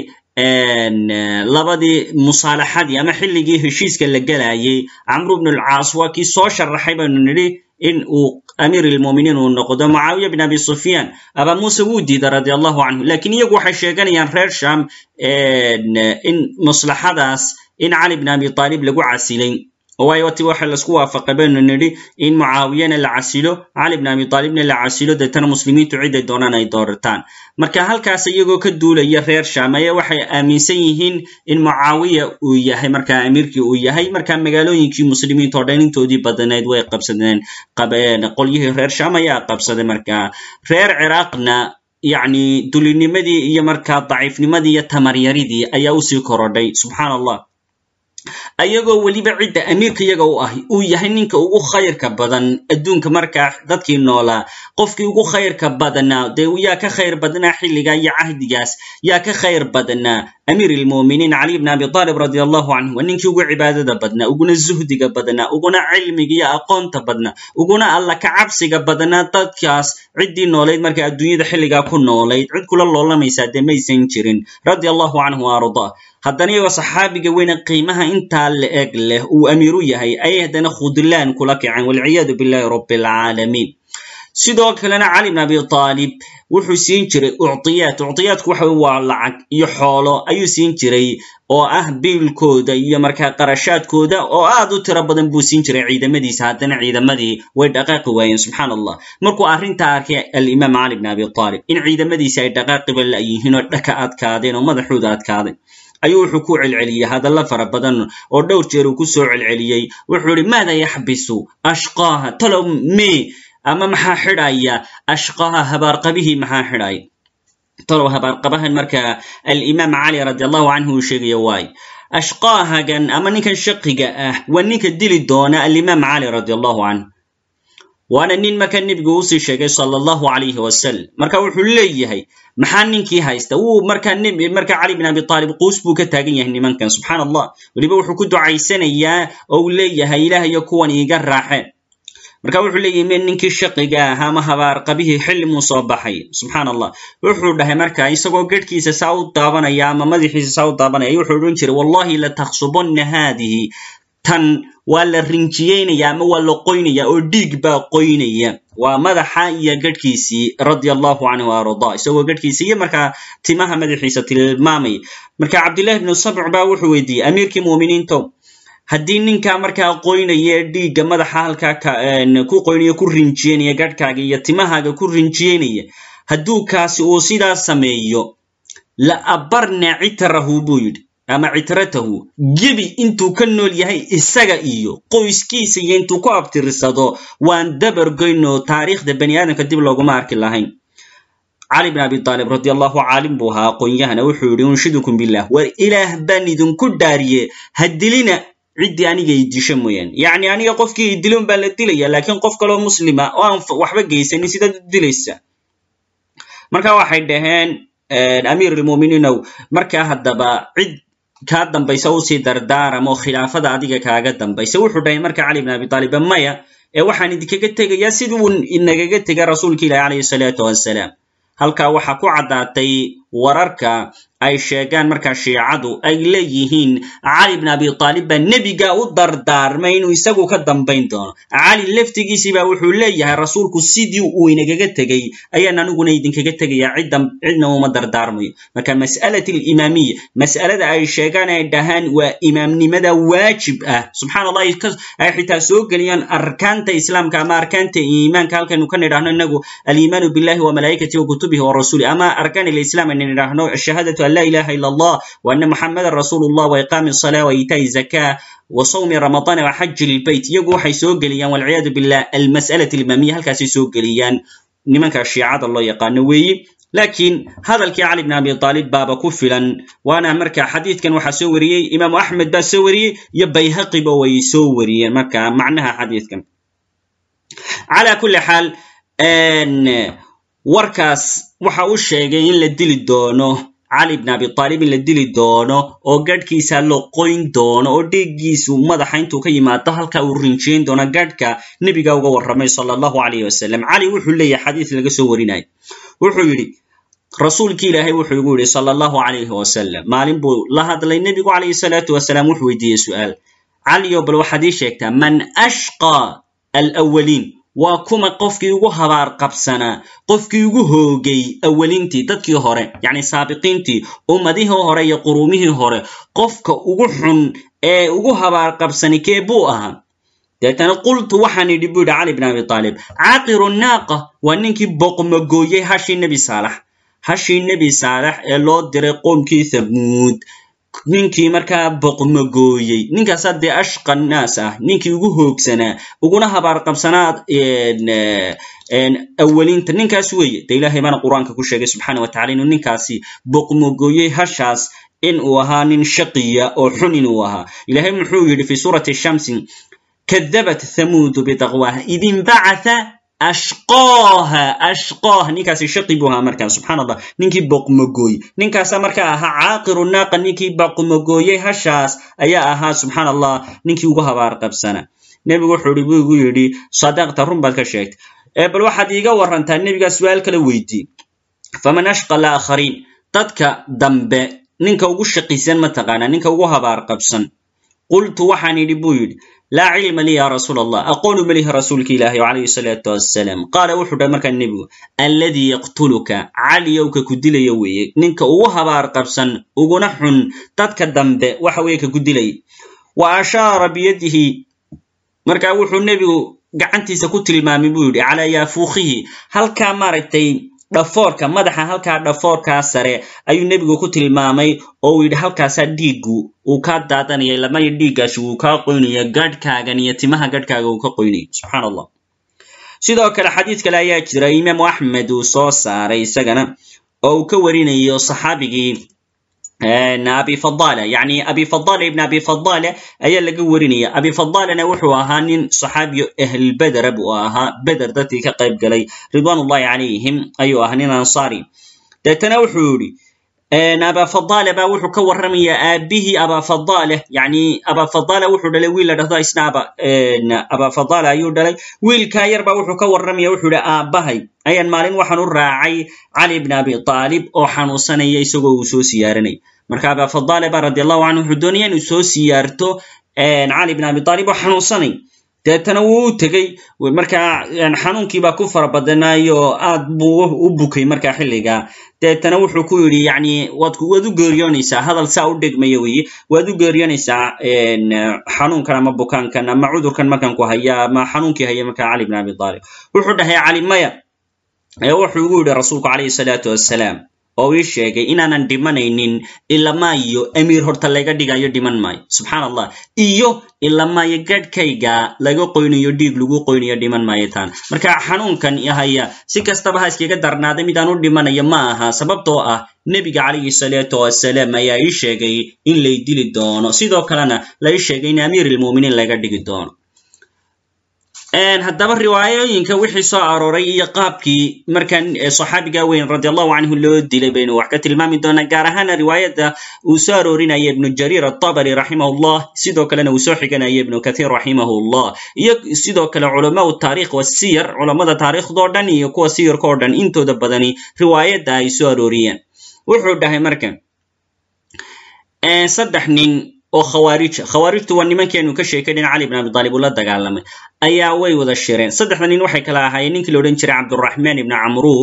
labadii musaalaxadii ama xilligii heshiiska la gelayay camru bnu alcaas waa kii soo sharaxay baynu nidhi in uu amiir ilmuminiin uu noqdo mucaawiya bin abi sufyaan aba muuse wuu diiday radi allahu canhu laakiin iyagu waxay sheeganayaan reer sham in maslaxadaas in cali bn abi taalib lagu casilay waayo wati waxa la isku waafaqay baynu nidhi in mucaawiyana la casilo cali bn abi taalibna la casilo deetana muslimiintu ciday doonaan ay doortaan. Marka halkaas iyagoo ka duulaya reer sham ayaa waxay aaminsan yihiin in mucaawiya uu yahay marka amiirkii uu yahay marka magaalooyinkii muslimiinta o dhan intoodii badanayd way qabsadeen qolyihii reer sham ayaa qabsaday marka reer ciraaqna yacni dulinimadii iyo marka daciifnimadii iyo tamaryaridii ayaa u sii korodhay subxaan allah ayagoo weliba cidda amiirka iyaga u ah uu yahay ninka ugu khayrka badan adduunka. Markaa dadkii noolaa qofkii ugu khayrka badnaa dee yaa ka khayr badnaa xilligaa iyo cahdigaas yaa ka khayr badnaa amiir ilmu'miniin cali bn abi aalib radi allahu canhu waa ninkii ugu cibaadada badnaa uguna zuhdiga badnaa uguna cilmiga iyo aqoonta badnaa uguna alla ka cabsiga badnaa dadkaas. Ciddii noolayd marka adduunyada xilligaa ku noolayd cid kula loolamaysaa dee maysan jirin. Radi allahu canhu ardaa haddana iyagoo saxaabiga weyne qiimaha intaa la eg leh uu amiiru yahay ayay haddana khudlaan kula kaceen walciyaadu billahi rabbi alcaalamiin sidoo kalena cali bn abi aalib wuxuu siin jiray uctiyaat uctiyaatku waxa waa lacag iyo xoolo ayuu siin jiray oo ah biilkooda iyo markaa qarashaadkooda oo aad u tiro badan buu siin jiray ciidamadiisa. Haddana ciidamadii way dhaqaaqi waayeen subxaan allah markuu arrintaa arkay alimaam cali bn abi aalib in ciidamadiisi ay dhaqaaqiba la'yihiin oo dhaka adkaadeen oo madaxooda adkaaday ayuu wuxuu ku celceliyey hadalla fara badan oo dhowr jeer uu ku soo celceliyey wuxuu ihi maada yaxbisu ashqaaha talow me ama maxaa xidhaya ashqaaha habaarqabihii maxaa xidhaya talow habaarqabahan marka alimaam cali radi allahu canhu uu sheegaya waay ashqaahagan ama ninkan shaqiga ah waa ninka dili doona alimaam cali radi allahu canhu waana nin marka nebigu u sii sheegay sala allahu calayhi wasalam marka wuxuu leeyahay maxaa ninkii haysta? Wuu marka marka cali bin abi aalib quus buu ka taagan yahay nimankan subxaan allah weliba wuxuu ku ducaysanayaa oo uu leeyahay ilaahayo kuwan iiga raaxeen marka wuxuu leeyahay me ninkii shaqiga ah ama habaarqabihii xilli muu soo baxay. Subxaan allah wuxuu dhahay marka isagoo gedhkiisa saa u daabanaya ama madaxiisa saa u daabanaya wuxuu odhan jiray wallahi latakhsubunna haadihi tan waa la rinjiyeynaya ama waa la qoynaya oo dhiig baa qoynaya. Waa madaxa iyo gadhkiisii radia allahu canhu arda isagoo gadhkiisa iyo markaa timaha madaxiisa tilmaamaya marka cabdillahi bnu sabc baa wuxuu weydiiyey amiirkii mu'miniintow haddii ninkaa markaa qoynaya dhiigga madaxa halkaa ku qoynaya ku rinjiyeynaya gadhkaaga iyo timahaaga ku rinjiyeynaya hadduu kaasi uu sidaa sameeyo la abarna citrahu buu yidhi ama citratahu gebi intuu ka nool yahay isaga iyo qoyskiisa iyo intuu ku abtirsado waan dabar goynoo taariikhda bani aadamka dib looguma arki lahayn. Cali bn abi aalib radi allahu caalim buu ahaa aqoonyahana wuxuu yidhi unshidukum billah war ilaah baan idinku dhaariye ha dilina ciddii aniga i disho mooyaane yacni aniga qofkii i dilon baa la dilaya laakiin qof kaloo muslima oo aan waxba geysanin sidaad u dilaysa. Marka waxay dhaheen amiir ilmu'miniinow markaa haddaba cid kaa dambaysa u sii dardaaramo khilaafada adiga kaaga dambaysa wuxuu dhahay marka cali bn abi aalib maya ee waxaan idinkaga tegayaa siduu inagaga tega rasuulka ilahi calayhi salaatu wassalaam halkaa waxaa ku caddaatay wararka ay sheegaan markaa shiicadu ay leeyihiin cali bn abi aalib baa nebiga u dardaarmay inuu isagu ka dambayn doono. Cali laftigiisiibaa wuxuu leeyahay rasuulku sidii uu inagaga tegey ayaan aniguna idinkaga tegayaa cidna uma dardaarmayo. Marka mas'alat alimaamiya mas'alada ay sheegaan ay dhahaan waa imaamnimada waajib ah. Subxana allah ay xitaa soo geliyaan arkaanta islaamka ama arkaanta iimaanka halkaynu ka nidhahno inagu aliimaanu billahi wa malaa'ikatihi wa kutubihi wa rasuuli ama arkaan idhaahno shahaadatu an laa ilaha ila allah waana muxamadan rasuul llah waiqaami salaa waitaai zakaa wasawmi ramadaana waxaji lilbeyt iyagu waxay soo geliyaan walciyaadu billah almas'alati almamiya halkaasay soo geliyaan nimanka shiicada loo yaqaano weeyi lakiin hadalkii cali bn abi aalib baaba ku filan waana marka xadiidkan waxaa soo wariyey imaamu axmed baa soo wariyey iyo bayhaqiba way soo wariyeen marka macnaha xadiidkan ala kuli xaal warkaas waxa uu sheegay in la dili doono cali bn abi aalib in la dili doono oo gadhkiisa la qoyn doono oo dhiiggiisu madaxa intuu ka yimaado halka uu rinjeyn doono gadhka nebiga uga warramay sala allahu calayh wasalam cali wuxuu leeyahay xadiis laga soo warinayo wuxuu yidhi rasuulkii ilaahay wuxuu igu yidhi sala allahu calayhi wasalam maalin buu la hadlay nebigu calayhi salaatu wasalaam wuxuu weydiiyey su'aal. Caliyo bal waxaad ii sheegtaa man ashqa alawaliin waa kuma qofkii ugu habaar qabsanaa qofkii ugu hoogay awaliintii dadkii hore yacni saabiqiintii ummadihii hore iyo quruumihii hore qofka ugu xun ee ugu habaar qabsani kee buu ahaa? Deetana qultu waxaan idhi buu yidhi cali bn abi aalib caaqiru naaqa waa ninkii boqmagooyey hashii nebi saalax. Hashii nebi saalax ee loo diray qoomkii thamuud ninkii markaa boqmagooyey ninkaasaa dee ashqa naas ah ninkii ugu hoogsanaa uguna habaar qabsanaa awaliinta ninkaas weeye de ilahay baana qur'aanka ku sheegay subxaana wa tacala inuu ninkaasi boqmagooyey hashaas in uu ahaa nin shaqiya oo xun inuu ahaa. Ilahay muxuu yidhi fi suurati shamsi kadabat thamuudu bitaqwaha id inbacatha ashqooha ashqooh ninkaasi shaqi buu ahaa markaa subxaan allah ninkii boqmogooy ninkaasa markaa ahaa caaqiru naaqa ninkii boqmogooyey hashaas ayaa ahaa subxaan allah ninkii ugu habaar qabsana nebigu wuxuu i buu yidhi sadaqta run baad ka sheegtay bal waxaad iiga warantaa nebigaa su'aal kala weydii faman ashqa alaakhariin dadka dambe ninka ugu shaqisan mataqaanaa ninka ugu habaar qabsan qultu waxaan idhi buu yidhi laa cilma lii ya rasuul allah aqoonu malihi rasuulka ilaahi calayhi salaatu wassalaam qaala wuxuu dhahay markaa nebigu alladii yaqtuluka caliyowka ku dilaya weeye ninka ugu habaar qabsan uguna xun dadka dambe waxa weeye ka ku dilaya wa ashaara biyadihi. Markaa wuxuu nebigu gacantiisa ku tilmaamay buu yidhi calaa yaafuukhihi halkaa maaragtay dhafoorka madaxa halkaa dhafoorkaa sare ayuu nebigu ku tilmaamay oo uu yidhi halkaasaa dhiiggu uu kaa daadanaya lamaya dhiiggaasi wuu kaa qoynaya gadhkaagan iyo timaha gadhkaaga uu ka qoynaya subxaan allah sidoo kale xadiid kale ayaa jira imaamu axmed uu soo saaray isagana oo uu ka warinayo saxaabigii abi fadala yani abi fadala ibn abi fadala ayaa laga warinaya abi fadalana wuxuu ahaa nin saxaabiyo ahlbedera buu ahaa beder dadkii ka qayb galay ridwan calayhim ayuu ahaa nin ansaari deetana wuxuu yidhi aba fadala ba wuxuu ka warramaya aabihii aba fadale yani aba fadala wuxuu dhalay wiil la dhahdo isna aba aba fadala ayuu dhalay wiilkaa yar ba wuxuu ka warramaya wuxuu yihi aabbahay ayaan maalin waxaan u raacay cali bn abi aalib oo xanuunsanaya isagoo uu soo siyaaranay marka aba fadale ba radi allahu canhu wuxuu doonaya inuu soo siyaarto cali bn abi aalib oo xanuunsanay. Deetana wuu u tegey markaa xanuunkiibaa ku fara badanayo aad buu u bukay markaa xilliga. Deetana wuxuu ku yidhi yani waad u geeriyoonaysaa. Hadal saa u dhegmaya weye waad u geeriyoonaysaa xanuunkan ama bukaankan ama cudurkan markan ku haya ama xanuunkii haya markaa cali bn abi aalib wuxuu dhahay cali maya. Wuxuu ugu yidhi rasuulku calayhi salaatu wassalaam oo ii sheegay inaanan dhimanaynin ilamaayo amiir horta laga dhigayo dhiman maayo subxaan allah iyo ilamaayo gadhkayga laga qoynayo dhiig lagu qoynayo dhiman maayo taan marka xanuunkan haya si kastaba ha iskaga darnaaday midaan u dhimanayo ma aha. Sababtoo ah nebiga calayhi salaatu wassalaam ayaa ii sheegay in lay dili doono. Sidoo kalena la ii sheegay in amiir ilmu'miniin laga dhigi doono haddaba riwaayooyinka wixii soo arooray iyo qaabkii markan saxaabiga weyn radi allahu canhu loo dilay baynu wax ka tilmaami doonaa gaar ahaana riwaayadda uu soo aroorinaya ibnu jariir atabari raximahullah sidoo kalena uu soo xiganaya ibnu kathiir raximahullah iyo sidoo kale culamaau taarikh wasiyar culammada taariikhdoo dhan iyo kuwa siyarka oo dhan intooda badani riwaayadda ay soo arooriyeen. Wuxuu dhahay marka saddex nin oo khawaarija khawaarijtu waa nimankeenu ka sheekayn cali bn abi aalib uu la dagaalamay. Ayaa way wada shireen. Saddexda nin waxay kala ahaayeen ninkii la odhan jiray cabduraxmaan ibni camru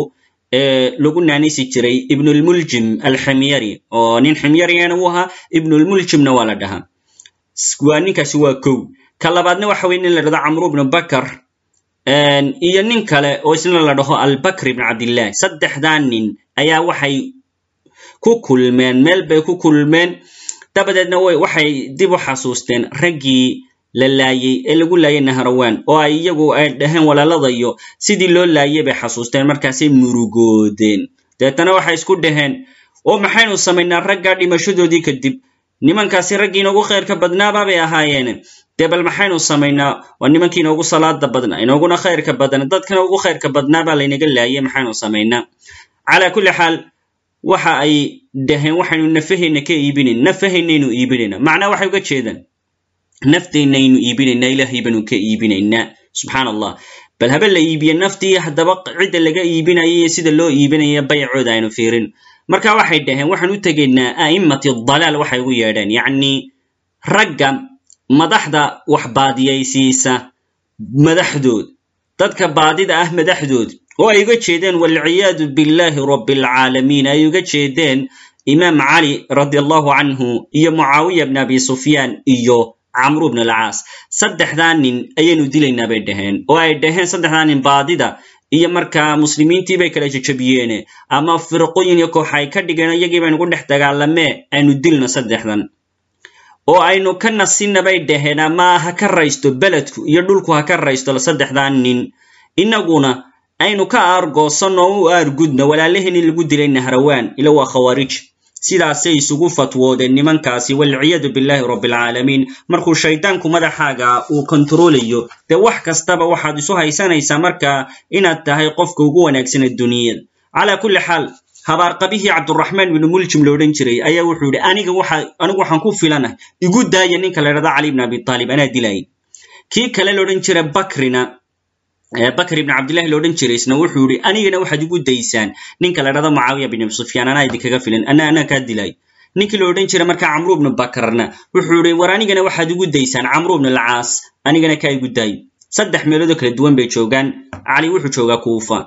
ee lagu naanisi jiray ibnulmuljim alximyari oo nin ximyariyana uu ahaa ibnulmuljimna waa la dhahaa. Waa ninkaasi waa kow. Ka labaadna waxa weye nin la dhahdo camru ibnu bakar iyo nin kale oo isna la dhaho albakr ibn cabdillahi saddexdaa nin ayaa waxay ku kulmeen meel bay ku kulmeen dabadeedna waxay dib u xasuusteen raggii la laayey ee lagu laayay nahrawaan oo ay iyagu ay dhaheen walaaladayo sidii loo laayey bay xasuusteen markaasay murugoodeen. Deetana waxay isku dhaheen oo maxaynu samaynaa raggaa dhimashadoodii kadib? Nimankaasi raggii inoogu khayrka badnaaba bay ahaayeen. Dee bal maxaynu samaynaa waa nimankii inoogu salaada badnaa inooguna khayrka badna dadkana ugu khayrka badnaabaa laynaga laayey maxaynu samaynaa calaa kulli xaal waxa ay dhaheen waxaynu nafaheenna ka iibinayn nafahaynaynu iibinayna. Macnaa waxay uga jeedaan naftaynaynu iibinaynaa ilaahay baanu ka iibinaynaa subxaan allah bal habe la iibiye naftii haddaba cidda laga iibinaya iyo sida loo iibinaya baycooda aynu fiirin. Marka waxay dhaheen waxaan u tegaynaa a'immati dalaal waxay ugu yeedheen yacni ragga madaxda wax baadiyaysiisa madaxdood. Dadka baadida ah madaxdood oo ay uga jeedeen walciyaadu billahi rabbi alcaalamiin ay uga jeedeen imaam cali radi allahu canhu iyo mucaawiya bn abi sufyaan iyo camru bn alcaas saddexdaa nin ayaynu dilaynaa bay dhaheen. Oo ay dhaheen saddexdaa nin baadida iyo markaa muslimiintii bay kala jejebiyeene ama firqooyin iyo koox ay ka dhigeen iyagii baynugu dhex dagaalamee aynu dilno saddexdan. Oo aynu ka nasinna bay dhaheen ama ha ka raysto beledku iyo dhulku ha ka raysto saddexdaa nin. Inaguna aynu ka aargoosanno u aargudno walaalaheenii lagu dilay nahrawaan ila waa khawaarij. Sidaasay isugu fatwoodeen nimankaasi walciyadu billahi rabbilcaalamiin markuu shaydaanku madaxaaga uu kontaroolayo dee wax kastaba waxaad isu haysanaysaa marka inaad tahay qofka ugu wanaagsan adduuniyada calaa kulli xaal habaarqabihii cabduraxmaan binu muljim lo odhan jiray ayaa wuxuu yidhi aniga waxa anigu waxaan ku filanah. Igu daaya ninka la idhahda cali ibn abi taalib anaa dilaayay kii kale la odhan jira bakrina bakr ibn cabdillahi lo odhan jiray isna wuxuu yidhi anigana waxaad igu daysaan. Ninka la dhahdo mucaawiya bin sufyaan anaa idinkaga filan ana anaa kaa dilay. Ninkii la odhan jiray markaa camru bnu bakrna wuxuu yidhi war anigana waxaad igu daysaan camru bnu alcaas anigana kaa igu daay saddex meeloodoo kala duwan bay joogaan. Cali wuxuu joogaa kuufa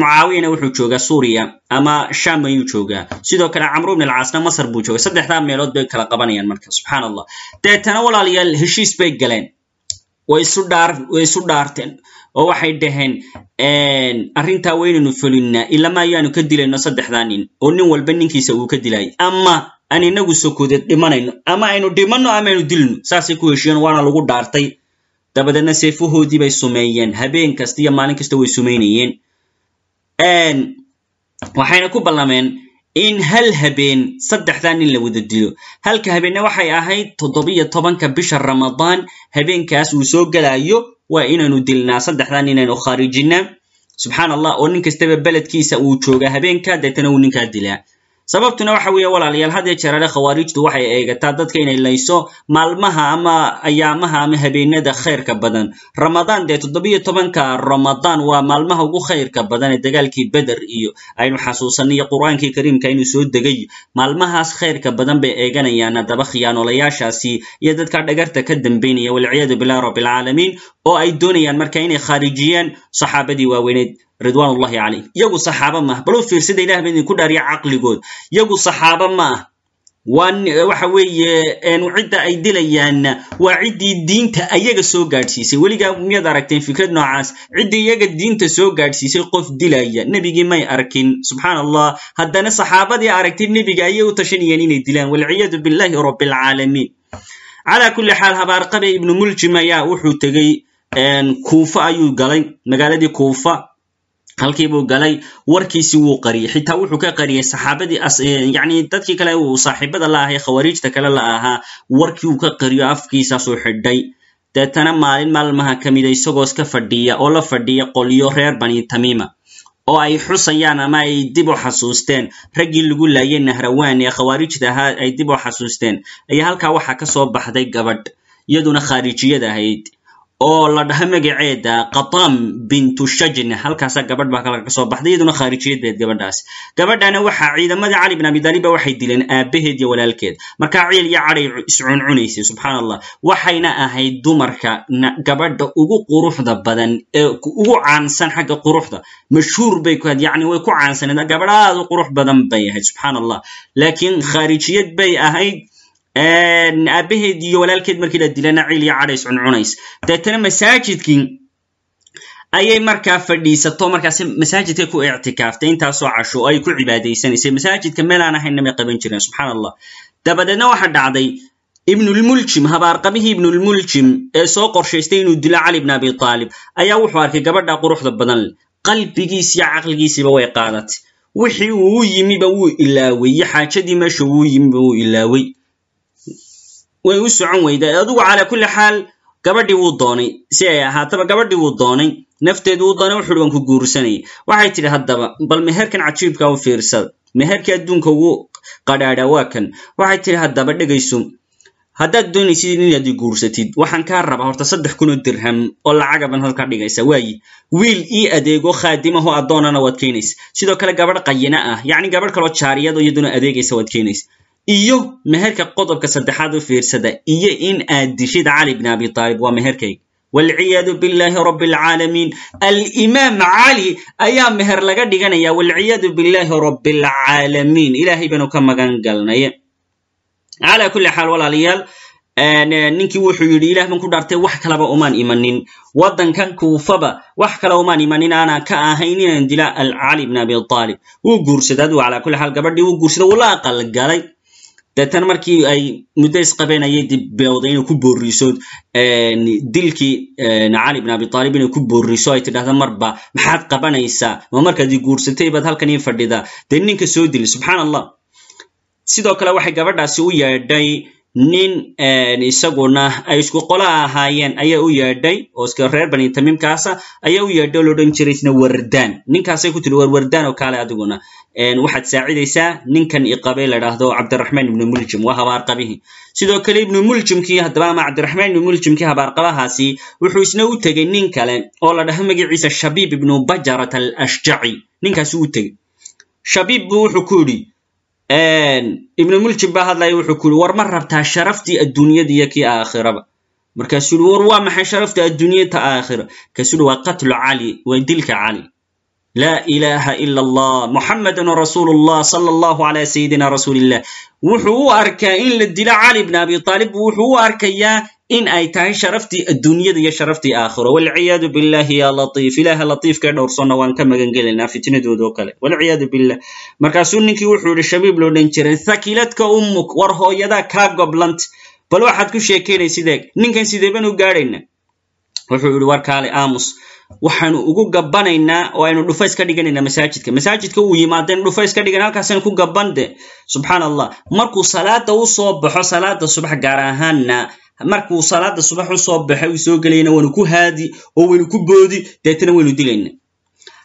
mucaawiyana wuxuu joogaa suuriya ama sham ayuu joogaa. Sidoo kale camru bn alcaasna masar buu jooga saddexdaa meelood bay kala qabanayaan marka subxaan allah deetana walaalayaal heshiis bay galeen. Way isu dhaarteen oo waxay dhaheen arrintaa waynaynu fulinnaa ilama ayaanu ka dilayno saddexdaa nin oo nin walba ninkiisa uu ka dilayay ama aan inagu sokodeed dhimanayno ama aynu dhimanno ama aynu dilno. Saasay ku heshiyeen waana lagu dhaartay. Dabadeedna seefahoodii bay sumeeyeen habeen kasta iyo maalin kasta way sumaynayeen waxayna ku ballameen in hal habeen saddexdaa nin la wada dilo. Halka habeenna waxay ahayd toddobiyo tobanka bisha ramadaan habeenkaas uu soo gelayo waa inaynu dilnaa saddexdaa nin aynu khaarijinaa. Subxaan allah oo nin kastaba beledkiisa uu joogaa habeenka deetana uu ninkaa dilaa sababtuna waxa weeye walaalayaal had iyo jeerale khawaarijtu waxay eegataa dadka inay layso maalmaha ama ayaamaha ama habeenada khayrka badan. Ramadaan dee toddobiyo tobanka ramadaan waa maalmaha ugu khayrka badan ee dagaalkii beder iyo aynu xasuusanay iyo qur'aankii kariimka inuu soo degay. Maalmahaas khayrka badan bay eeganayaan haddaba khiyaanolayaashaasi iyo dadka dhagarta ka dambaynaya walciyaadu billahi rabbilcaalamiin oo ay doonayaan marka inay khaarijiyaan saxaabadii waaweyneed ridwan ullahi calayh yagu saxaaba maah. Bal fiirsada ilah ba idinku dhaariya caqligood. Yagu saxaaba ma ah waxa weeye cidda ay dilayaanna waa ciddii diinta ayaga soo gaadhsiisay. Weligaa miyaad aragteen fikrad noocaas? Ciddii iyaga diinta soo gaadhsiisay qof dilaya. Nebigii may arkin. Subxaan allah haddana saxaabadii aragtay nebiga ayay u tashanayeen inay dilaan. Walciyadu billahi rabbilcaalamiin calaa kulli xaal habaarqabe ibnu muljim ayaa wuxuu tegey kuufa ayuu galay. Magaaladii kuufa halkii buu galay warkiisii wuu qariyey. Xitaa wuxuu ka qariyey saxaabadii yani dadkii kale uu saaxiibada la ahay khawariijta kale la ahaa warkii uu ka qariyo afkiisaasuu xidhay. Deetana maalin maalmaha ka mida isagoo iska fadhiya oo la fadhiya qolyo reer bani tamiima oo ay xusayaan ama ay dib u xasuusteen. Raggii lagu laayay nahrawaan ee khawaarijta ahaa ay dib u xasuusteen. Ayaa halkaa waxaa ka soo baxday gabadh iyaduna khaarijiyad ahayd oo la dhaha magaceeda qatam bintu shajna halkaasa gabadh baa kala ka soo baxday iyaduna khaarijiyad beed gabadhaas. Gabadhana waxaa ciidamadii cali bin abi daaliba waxay dileen aabaheed iyo walaalkeed. Markaa ciil iyo caday iscuncunaysay subxaan allah waxayna ahayd dumarka gabadha ugu quruxda badan ee ugu caansan xagga quruxda. Mashhuur bay ku ahayd yacni way ku caansaneed gabadh aad u qurux badan bay ahayd subxaan allah laakiin khaarijiyad bay ahayd aabaheed iyo walaalkeed markii la dilana ciil iyo cadhays cuncunays deetana masaajidkii ayay markaa fadhiisato markaas masaajidka ku ictikaaftay intaasoo casho ay ku cibaadaysanaysay masaajidka meel aan ahaynna may qaban jireen subxaan allah dabadeedna waxa dhacday ibnulmuljim habaarqabihii ibnulmuljim ee soo qorshaystay inuu dilo cali bn abi taalib. Ayaa wuxuu arkay gabadha quruxda badan qalbigiis iyo caqligiisiiba way qaadatay. Wixii uu yimiba wuu ilaawey iyo xaajadii meesha uu yimiba wuu ilaawey way u socon weyda adugu calaa kulli xaal gabadhii wuu doonay. Si ay ahaataba gabadhii wuu doonay. Nafteedu wuu doonay wuxuuhi waan ku guursanayay. Waxay tidhi haddaba bal meherkan cajiibka u fiirsada meherkii adduunka ugu qadhaadhaa waa kan. Waxay tidhi haddaba dhegayso. Haddaad doonaysid inaad i guursatid waxaan kaa rabaa horta saddex kun oo dirham oo lacagaban halkaa dhigaysa waayi wiil ii adeego khaadimaho addoonana waad keenaysa. Sidoo kale gabadh qayina ah. Yacni gabadh kaloo jaariyado iyaduna adeegaysa waad keenaysa iyo meherka qodobka saddexaad u fiirsada iyo in aad dishid cali bn abi taalib waa meherkayga. Walciyaadu billahi rabi alcaalamiin alimaam cali ayaa meher laga dhiganaya walciyaadu billahi rabi alcaalamiin ilahay baanu ka magan galnaya calaa kulli xaal walaalayaal ninkii wuxuu yidhi ilah baan ku dhaartay wax kalaba umaan imanin. Waddankan kuufaba wax kale umaan imanin. Aanaan ka ahayn inaan dila cali bn abi taalib. Wuu guursaday aduu calaa kulli xaal gabadhii wuu guursaday wuu la aqal galay deetana markii ay muddo isqabeen ayay dib beowday inay ku booriso dilkii cali bn abi taalib inay ku booriso ay tidhahda marba maxaad qabanaysaa ma markaad i guursatay baad halkan ii fadhidaa dee ninka soo dili subxaan allah sidoo kale waxay gabadhaasi u yeedhay nin isaguna ay isku qola ahaayeen ayaa u yeedhay oo iska reer bani tamiimkaasa ayaa u yeedhay oo la odhan jiray wardaan. Ninkaasay ku tiri war wardaan oo kaale adiguna. Waxaad saacidaysaa ninkan iqabay la dhaahdo cabdiraxmaan ibnu muljim waa habaarqabihii sidoo kale ibnu muljimkii haddaba ama cabdiraxmaan ibnu muljimkii habaarqabahaasi wuxuu isna u tegey nin kale oo la dhaho magaciisa shabiib ibnu bajarat al ashjaci ninkaasi u tegey. Shabiib wuxuu ku yidhi ibnu muljim baa hadlaya wuxuu ku yidhi war ma rabtaa sharaftii adduunyada iyo kii aakhiraba? Markaasuu yidhi war waa maxay sharafta adduunyata aakhira? Markaasuu yidhi waa qatlu cali waa dilka cali. Laa ilaha ila allah muxamedun rasuulu llah sala allahu cala sayidina rasuulillah. Wuxuu u arkaa in la dilo cali bn abi aalib wuxuu u arkayaa in ay tahay sharaftii adduunyada iyo sharaftii aakhiro. Walciyaadu billahi ya latiif ilaha latiifkee dhowrsonna waan ka magan gelaynaa kale. Walciyaadu billah markaasuu ninkii wuxuu yihi shabiib loo dhan jiray thakiladka ummuk war hooyadaa kaa goblant. Bal waxaad ku sheekaynaysid eeg ninkan sidee banu gaadhayna. Wuxuu yihi war kaale aamus waxaanu ugu gabbanaynaa oo aynu dhufays ka dhiganaynaa masaajidka. Masaajidka uu yimaadeen dhufays ka dhigan halkaasaynu ku gabban de subxaan allah markuu salaada u soo baxo salaada subax gaar ahaanna markuu salaada subax u soo baxo uu soo gelayna waynu ku haadi oo waynu ku boodi deetana waynu dilayna.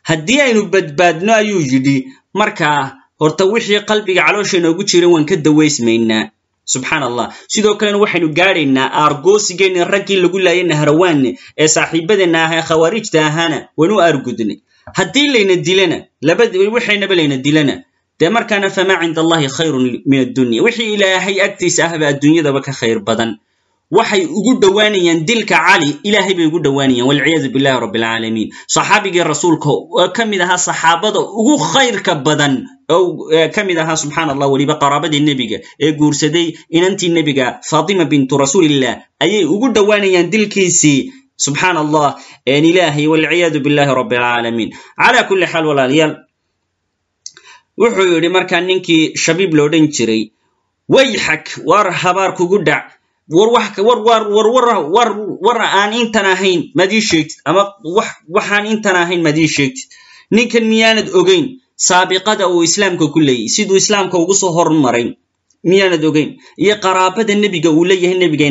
Haddii aynu badbaadno ayuu yidhi markaa horta wixii qalbiga caloosheena ugu jira waan ka dawaysmaynaa. Subxaan allah sidoo kalena waxaynu gaadhaynaa aargoosigeenna raggii lagu laayay nahrawaanne ee saaxiibadeenna ah ee khawaarijta ahaana waynu aargudnay. Haddii layna dilana waxaynaba layna dilana dee markaana famaa cinda allahi khayrun min addunya. Wixii ilaahay agtiisa ahba adduunyadaba ka khayr badan waxay ugu dhowaanayaan dilka cali. Ilaahay bay ugu dhowaanayaan. Walciyaadu billahi rabbi alcaalamiin saxaabigii rasuulka ka mid ahaa saxaabada ugu khayrka badan oo ka mid ahaa subxaan allah weliba qaraabadii nebiga ee guursaday inantii nebiga faatima bintu rasuulillah ayay ugu dhowaanayaan dilkiisii. Subxaan allah ilaahay walciyaadu billahi rabbi alcaalamiin calaa kulli xaal walaalayaal wuxuu yidhi markaa ninkii shabiib loodhan jiray wayxak war habaar kugu dhac war aan intan ahayn maad ii sheegtid? Ama wax waxaan intan ahayn maad ii sheegtid? Ninkan miyaanad ogeyn saabiqada uu islaamka ku leeyay siduu islaamka ugu soo hormaray miyaanad ogeyn. Iyo qaraabada nebiga uu leeyahay nebiga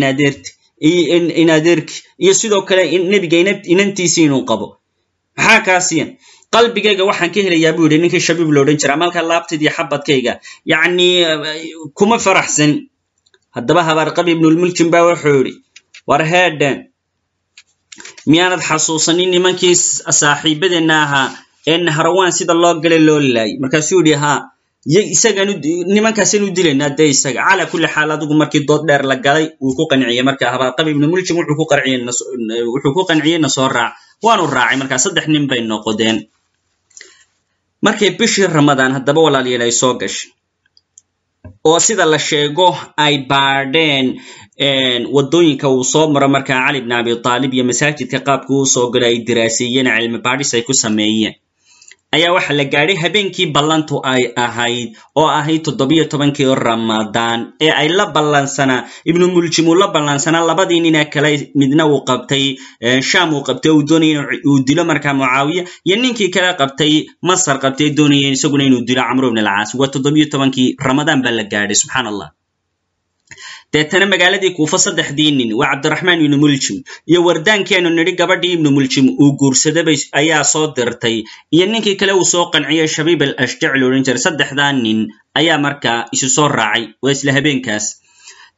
inadeerki iyo sidoo kale nebiga inantiisi inuu qabo. Maxaa kaasiyan qalbigayga waxaan ka helayaa buu yidhi ninkii shabiib loodhan jira amalka laabtayd iyo xabadkayga yacni kuma faraxsani haddaba habaarqabi ibnulmuljim baa wuxuu yidhi war heedhen miyaanad xasuusanin nimankii saaxiibadeenna ahaa ee nahrawaan sida loo gala loo laayay? Markaasuu yidhi haa isagaan nimankaasaynu dilaynaa dee isaga. Calaa kulli xaal adigu markii dood dheer la galay wuu ku qanciyey. Marka habaarqabi ibnumuljim wuxuu ku qanciyey na soo raac waanu raacay. Markaa saddex nin bay noqodeen. Markay bishii ramadaan haddaba walaalayaal ay soo gashay oo sida la sheego ay baadheen waddooyinka uu soo maro markaa cali bn abi taalib iyo masaajidka qaabka uu soo galo ay diraaseeyeen cilmi baadhis ay ku sameeyeen ayaa waxaa la gaadhay habeenkii ballantu ay ahayd oo ahayd toddobiyo tobankii ramadaan ee ay la ballansanaa ibnu muljim uu la ballansanaa labadii nina kale midna uu qabtay sham uu qabtay uu doonaya uu dilo markaa mucaawiya iyo ninkii kale qabtay masar qabtay doonaya isaguna inuu dilo camru ibn alcaas waa toddobiyo tobankii ramadaan baa la gaadhay subxaan allah deetana magaaladii kuufa saddexdii nin waa cabdiraxmaan ibnu muljim iyo wardaankeenu nidhi gabadhii ibnu muljim uu guursadabay ayaa soo dirtay iyo ninkii kale uu soo qanciyey shabiib al ashjac lo odhan jiray saddexdaa nin ayaa markaa isu soo raacay waa isla habeenkaas.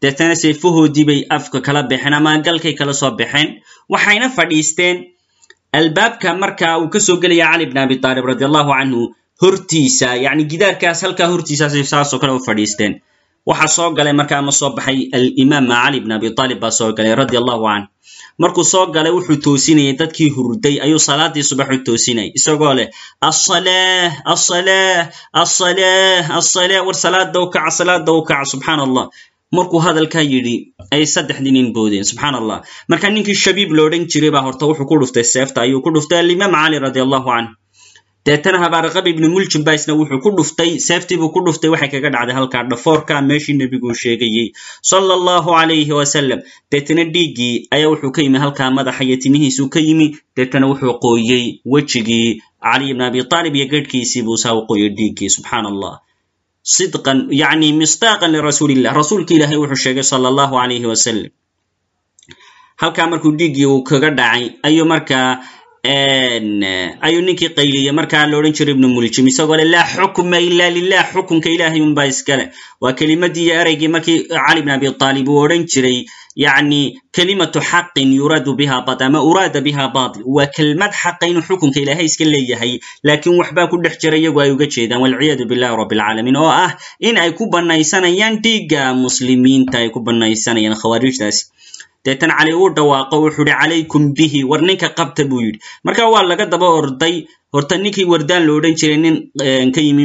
Deetana sayfahoodii bay afka kala baxeen ama galkay kala soo baxeen waxayna fadhiisteen. Albaabka markaa uu ka soo gelaya cali bn abi taalib radi allahu canhu hortiisa yacni gidaarkaas halkaa hortiisaasay saasoo kale u fadhiisteen waxaa soo galay markaa ama soo baxay alimaam cali bn abi taalib baa soo galay radi allahu canh markuu soo galay wuxuu toosinayay dadkii hurday ayuu salaadii subax u toosinayay isagoo leh asalah asalah asalah asalah war salaada u kaca salaada u kaca subxaan allah markuu hadalkaa yidhi ay saddexdii nin boodeen subxaan allah marka ninkii shabiib loodhan jiray baa horta wuxuu ku dhuftay seefta ayuu ku dhuftay alimaam cali radi allahu canh deetana habaarqabi ibnu muljim baa isna wuxuu ku dhuftay seeftiibuu ku dhuftay waxay kaga dhacday halkaa dhafoorka meeshii nebiguu sheegayey. Sala allahu calayhi wasalam deetana dhiiggii ayaa wuxuu ka yimi halkaa madaxa iyo timihiisuu ka yimi deetana wuxuu qooyey wejigii caliy ibn abi taalib iyo garhkiisii buu saa u qooyey dhiiggii subxaan allah sidqan yani misdaaqan lirasuulillah rasuulka ilaahay wuxuu sheegay sala allahu alayhi wasalam halkaa markuu dhiiggii uu kaga dhacay ayuu markaa ayuu ninkii qayliyey. Markaa la odhan jiray ibnu muljim isagoo le laa xukma ila lilah xukunka ilahay unbaa iskale waa kelimadii iyo ereygii markii cali bn abi aalib uu odhan jiray yani kelimatu xaqin yuraadu biha batil ama uraada biha batil waa kelmad xaqa xukunka ilaahay iska leeyahay laakiin waxbaa ku dhex jira iyagu ay uga jeedaan. Walciyadu billahi alcaalamiin oo ah in ay ku banaysanayaan dhiigga muslimiinta ay ku banaysanayaan khawaarijtaasi deetan cali uu dhawaaqo wuxuu ihi calaykum bihi war ninka qabta buu yidhi. Marka waa laga daba orday horta ninkii wardaan lo odhan jiray nin ka yimi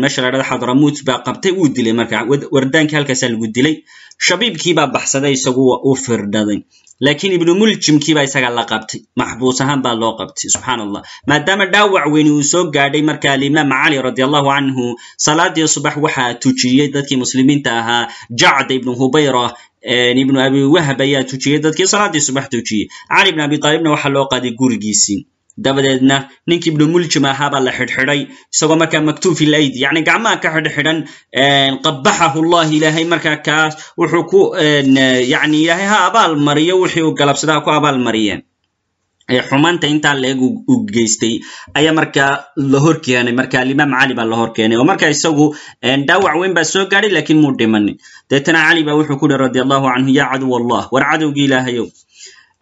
meesha la dhada xadramuut baa qabtay wuu dilay marka. Wardaankii halkaasaa lagu dilay. Shabiibkiibaa baxsaday isagu u firdhaday. Laakiin ibnu muljimkiibaa isaga la qabtay. Maxbuus ahaan baa loo qabtay subxaan allah maadaama dhaawac weyni uu soo gaadhay marka alimaam cali radi allahu canhu salaadii subax waxaa tujiyey dadkii muslimiinta ahaa jacd ibnu hubayra ibnu abi wahab ayaa tujiyey dadkii salaadii subax tujiyey cali ibn abi aalibna waxaa loo qaaday gurigiisii dabadeedna ninkii ibnu muljim ahaabaa la xidhxidhay isagoo markaa maktuufi laydi yani gacmaha ka xidhxidhan qabaxahu llah ilaahay markaa kaas wuxuu ku yani ilaahay ha abaal mariyo wixii uu galabsadaa ku abaal mariyeen xumaanta intaa leeg u geystay ayaa markaa la hor keenay marka alimaam cali baa la hor keenay oo marka isagu dhaawac weyn baa soo gaadhay lakiin muu dhimanin deetana cali baa wuxuu ku yihi radi allahu canhu ya caduw allah war cadowgii ilaahayow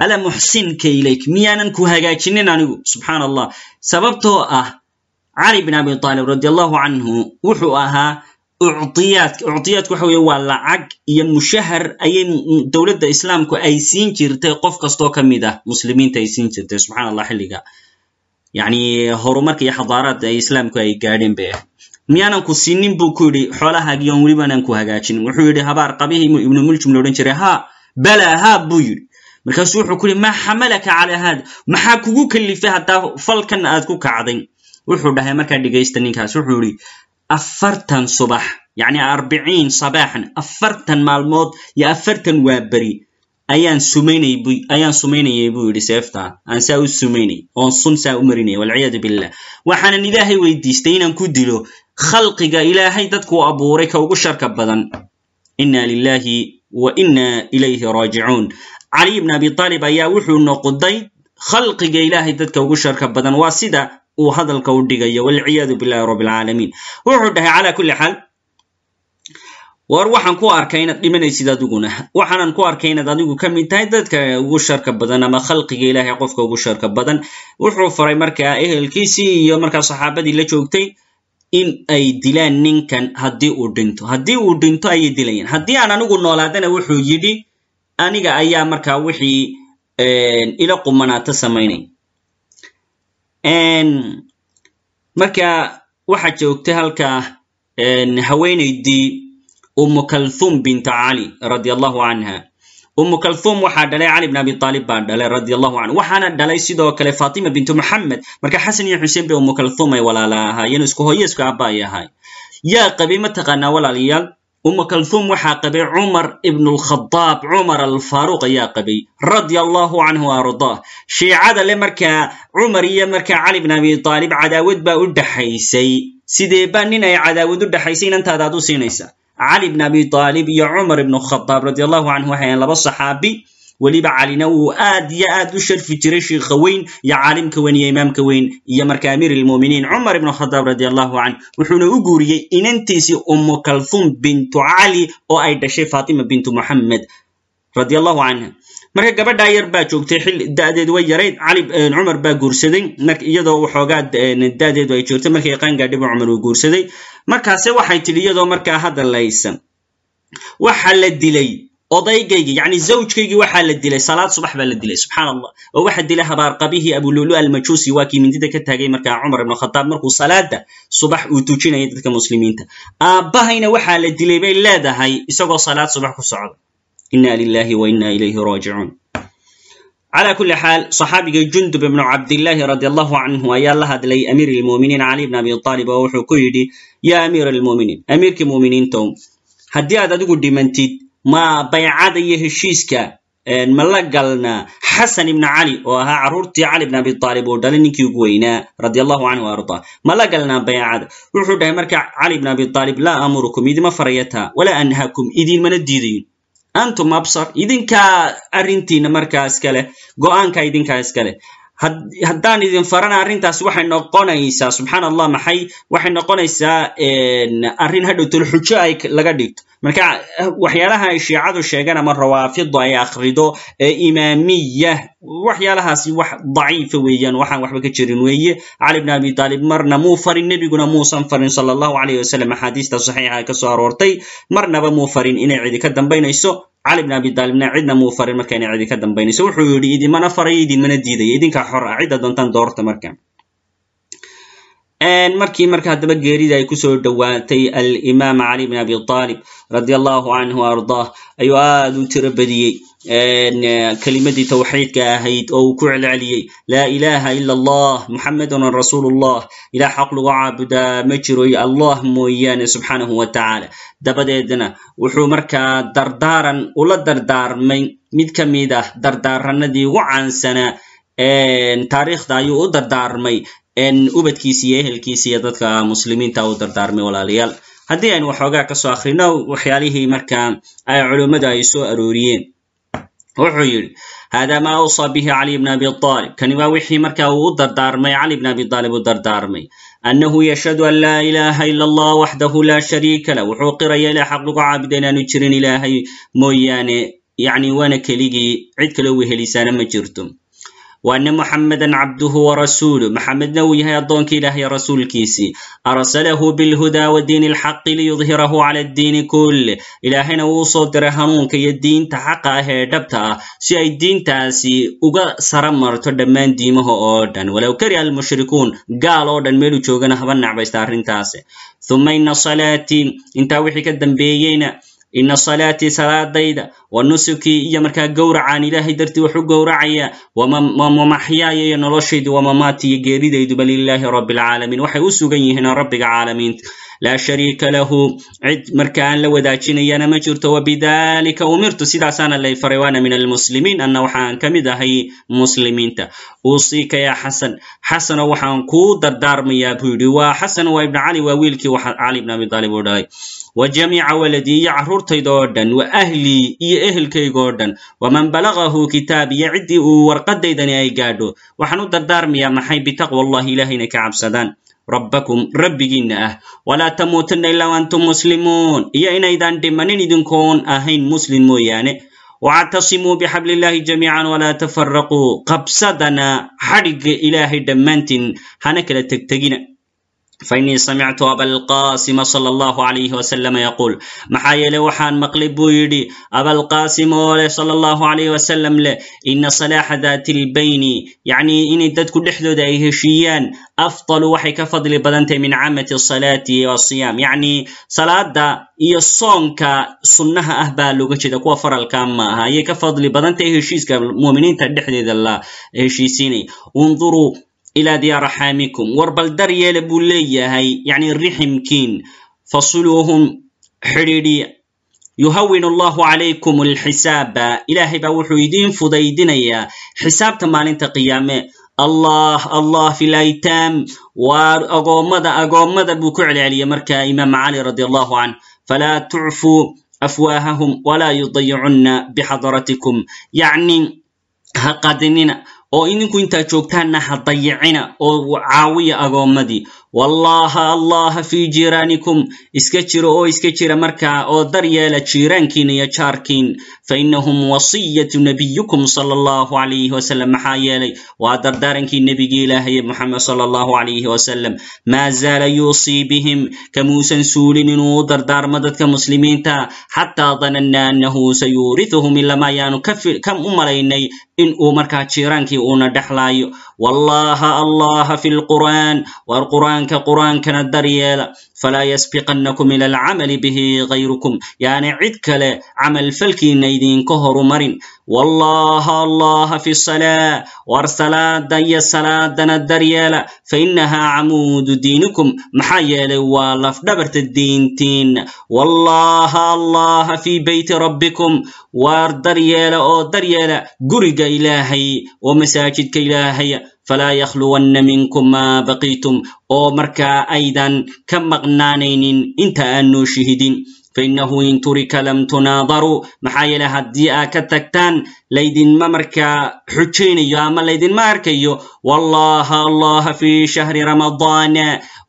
ala muxsinka ilayk miyaanan ku hagaajinin anigu? Subxaan allah sababtoo ah cali bin abi aalib radi allahu canhu wuxuu ahaa ucdiyaadka ucdiyaadku waxa weye waa lacag iyo mushahar ayay dowladda islaamku ay siin jirtay qof kastoo ka mid ah muslimiinta ay siin jirtay subxaan allah xilliga. Yani horumarka iyo xadaaraadda ay islaamku ay gaadheen bay ahayd miyaanan ku siinin buu ku yidhi xoolahaagii on welibaanaan ku hagaajinin wuxuu yidhi habaar qabihii ibnu muljim la odhan jiray ha bala ha buu yidhi. Markaasuu wuxuu ku yidhi maa xamalaka calaa haada maxaa kugu kalifay haddaa falkan aad ku kacday? Wuxuu dhahay markaa dhegaysta ninkaas. Wuxuu yidhi afartan subax yani arbiciin sabaaxan afartan maalmood iyo afartan waaberi ayaan sumaynay bu ayaan sumaynayay buu yidhi seeftaa aan saa u sumaynay oon sun saa u marinaya walciyaadu billah. Waxaanan ilaahay weydiistay inaan ku dilo khalqiga ilaahay dadkuu abuuray ka ugu sharka badan. Inna lilahi wa inna ilayhi raajicuun. Cali ibn abi aalib ayaa wuxuu noqday khalqiga ilaahay dadka ugu sharka badan. Waa sida uu hadalka u dhigayo walciyaadu billahi rabbi alcaalamiin wuxuu dhahay calaa kulli xaal war waxaan ku arkay inaad dhimanaysid adiguna. Waxaanan ku arkay inaad adigu ka mid tahay dadka ugu sharka badan ama khalqiga ilaahay qofka ugu sharka badan. Wuxuu faray markaa ehelkiisii iyo markaa saxaabadii la joogtay in ay dilaan ninkan haddii uu dhinto. Haddii uu dhinto ayay dilayaan. Haddii aan anigu noolaadana wuxuu yidhi aniga ayaa markaa wixii ila qumanaata samaynay marka waxaa joogtay halkaa haweenaydii umu kalthum binta cali radi allahu canha umu kalthum waxaa dhalay cali bn abi aalib baa dhalay radi allahu canhu waxaana dhalay sidoo kale fatima bintu moxamed marka xasan iyo xuseen bay umu kalthum ay walaala ahaayeen isku hooye isku aaba ay yaa qabay mataqaanaa walaalayaal umu kalthum waxaa qabay cumar ibn lkhadaab cumar alfaaruq ayaa qabay radia allahu canhu ardaah shiicada le markaa cumar iyo markaa cali bn abi aalib cadaawad baa u dhaxaysay. Sidee baa nin ay cadaawad u dhaxaysay inantaada ad u siinaysa? Cali bn abi aalib iyo cumar ibn khadaab radi allahu canhu waxay ahayn laba saxaabi weliba calina wuu aad iyo aad u sharfi jiray shiikha weyn iyo caalimka weyn iyo imaamka weyn iyo marka amiir lmuminiin cumar ibn khadaab radi allahu canh wuxuuna u guuriyey inantiisii umu kalthum bintu cali oo ay dhashay fatima bintu moxamed radi allahu canha marka gabadhaa yar baa joogtay xilli da'deedu way yarayd cali cumar baa guursaday iyadoo waxoogaa da'deedu ay joogtay markay qaangaadhay bu cumar uu guursaday. Markaase waxay tidhi iyadoo markaa hadallaysan waxa la dilay odaygaygii yani zawjkaygii waxaa la dilay salaad subax baa la dilay subxaan allah oo waxa dilay habaarqabihii abululu almajuusi waa kii mindida ka taagay markaa cumar ibn khadaab markuu salaada subax uu tujinayay dadka muslimiinta. Aabbahayna waxaa la dilay bay leedahay isagoo salaad subax ku socda. Inna lilahi wa inna ilayhi raajicuun calaa kulli xaal saxaabiga jundub ibnu cabdillaahi radi allahu canhu ayaa la hadlay amiir lmuminiin cali bn abi aalib oo wuxuu ku yidhi yaa amiir almuminiin amiirkii muminiintow haddii aad adigu dhimantid ma baycada iyo heshiiska ma la galnaa xasan ibna cali oo ahaa carruurtii cali bn abi aalib uu dhalay ninkii ugu weynaa radi allahu canhu ardaa. Ma la galnaa baycada wuxuu dhahay marka cali bn abi aalib laa amurukum idima farayataa walaa anhaakum idinmana diidayin antum absar idinkaa arrintiina markaa iskale go'aanka idinkaa iskale haddaan idin farana arrintaas waxay noqonaysaa subxaan allah maxay? Waxay noqonaysaa arrin hadhowtol xujo ay laga dhigto. Marka waxyaalaha ay shiicadu sheegaan ama rawaafidu ay akhrido ee imaamiya waxyaalahaasi wax daciifa weeyaan waxaan waxba ka jirin weeye. Cali bn abi taalib marna muu farin nebiguna muusan farin sala allahu alayh wasalam axaadiista saxiixa ee ka soo aroortay marnaba muu farin. Inay cidi ka dambaynayso cali bn abi taalibna cidna muu farin marka inay cidi ka dambaynayso wuxuu yidhi idinmana farayo idinmana diidaya idinkaa xor ah cidda doontaan doorta marka. Markii marka haddaba geerida ay ku soo dhowaatay alimaam cali bn abi aalib radi allahu canhu ardaah ayuu aad u tiro badiyey kelimadii tawxiidka ahayd oo uu ku celceliyey laa ilaha ila allah muxamedun rasuulu llah ilah xaq lagu caabudaa ma jiro allah mooyaane subxaanahu wa tacaala. Dabadeedna wuxuu markaa dardaaran ula dardaarmay mid ka mid ah dardaaranadii ugu caansanaa taariikhda ayuu u dardaarmay ubadkiisi iyo ehelkiisi iyo dadka muslimiinta u dardaarmay walaalayaal haddii aynu waxoogaa ka soo akhrino waxyaalihii markaa ay culummadu ay soo arooriyeen wuxuu yidhi hada ma awsaa bihi cali bn abi aalib kani waa wixii marka uu u dardaarmay cali bn abi aalib u dardaarmay. Annahu yashhadu an laa ilaha ila allah waxdahu la shariika lah. Wuxuu qiraya ilah xaq lagu caabuda inaanu jirin ilaahay mooyaane yacni waana keligii cid kale wehelisaana ma jirto waana moxammedan cabduhu warasuulu maxamedna uu yahay addoonka ilaahya rasuulkiisii arsalahu bilhudaa wadiini alxaqi liyudhirahu cala addiini kulle ilaahayna wuu u soo diray hanuunka iyo diinta xaqa ah ee dhabta ah si ay diintaasi uga sara marto dhammaan diimaha oo dhan walow kariha almushrikuun gaal oo dhan meeluu joogana haba nacbaysta arrintaas uma ina salaatii intaa wixii ka dambeeyeyna ina salaatii salaadayda wa nusukii iyo markaa gowracaan ilaahay dartii wax gowracaya wamaxyaaya iyo noloshaydu wamamaati iyo geeridayduba lilaahi rabi alcaalamiin waxay u sugan yihiin rabbiga caalamiinta laa shariika lahu. Cid marka aan la wadaajinayana ma jirto wabidalika umirtu. Sidaasaana lay faray waana min almuslimiin anna waxaan ka mid ahay muslimiinta. Uusiika yaa xasan. Xasano waxaan kuu dardaarmayaa buu yidhi. Waa xasan waa ibn cali waa wiilkii cali ibn abi taalib uu dhalay wa jamiica waladii iyo carruurtayda dhan wa ahlii iyo ehelkayga oo dhan waman balagahu kitaab iyo ciddii uu warqadaydani ay gaadho. Waxaan u dardaarmayaa maxay bitaqwa allahi ilahay inay ka cabsadaan? Rabbakum rabbigiinna ah. Walaa tamuutunna ilaa antum muslimuun. Iyo inaydan dhimanin idinkoon ahayn muslim mooyaane. Wactasimuu bixablillahi jamiican walaa tafaraquu qabsadana xadhigga ilaahay dhammaantiin hana kala tegtegina fainii samictu abalqasima sala allahu alayhi wasalama yaquul maxaa yeele waxaan maqlay buu yidhi abalqasim oo leh sala allahu alayh wasalam leh ina salaaxa daati lbayni yacni inay dadku dhexdooda ay heshiiyaan afdalu waxay ka fadli badantahay min camati salaati wasiyaam yacni salaada iyo soonka sunnaha ah baa looga jeeda kuwa faralka ma aha ayay ka fadli badantahay heshiiska muuminiinta dhexdeeda la heshiisiinay unduruu ilaa diyaaraxaamikum war bal dar yeela buu leeyahay yacni riximkiin fasuluuhum xidhiidhiya yuhawin allahu calaykum alxisaaba ilaahay baa wuxuu idiin fudaydinayaa xisaabta maalinta qiyaame allah allah fi laytaam waa agoommada agoommada buu ku celceliyay marka imaam cali radi allahu canh falaa tucfuu afwaahahum walaa yudayicunna bixadaratikum yacni ha qadinina oo idinku intaa joogtaanna ha dayicina oo caawiya agoommadii wallaha allaha fii jiiraanikum iska jiro oo iska jira markaa oo dar yeela jiiraankiina iyo jaarkiin. Fainahum wasiyatu nabiyukum sala allahu alayhi wasalam maxaa yeelay waa dardaarankii nebigii ilaahaye moxamed sala allahu alayhi wasalam maa zaala yuusii bihim. Kamuusan suulin inuu u dardaarmo dadka muslimiinta. Xataa dananna annahu sayuurituhum ilama ayaanu ka u malaynay in uu markaa jiiraankii uuna dhexlaayo wallaha allaha fi lqur'aan war qur'aan qur'aanka qur'aankana daryeela. Falaa yasbiqannakum ila alcamali bihi gayrukum yaani cid kale camalfalkiina idinka horumarin. Wallaha allaha fi salaa war salaada iyo salaadana daryeela. Fainahaa camuudu diinikum maxaa yeelay waa lafdhabarta diintiinna. Wallaha allaha fi beyti rabbikum waar daryeela oo daryeela guriga ilaahay oo masaajidka ilaahaya falaa yakhluwanna minkum maa baqiitum oo markaa aydan ka maqnaanaynin inta aan noo shihidin fainahu in turika lam tunaadaruu maxaa yeele haddii aad ka tagtaan laydinma markaa xujaynayo ama laydinma arkayo wallaha allaha fi shahri ramadaana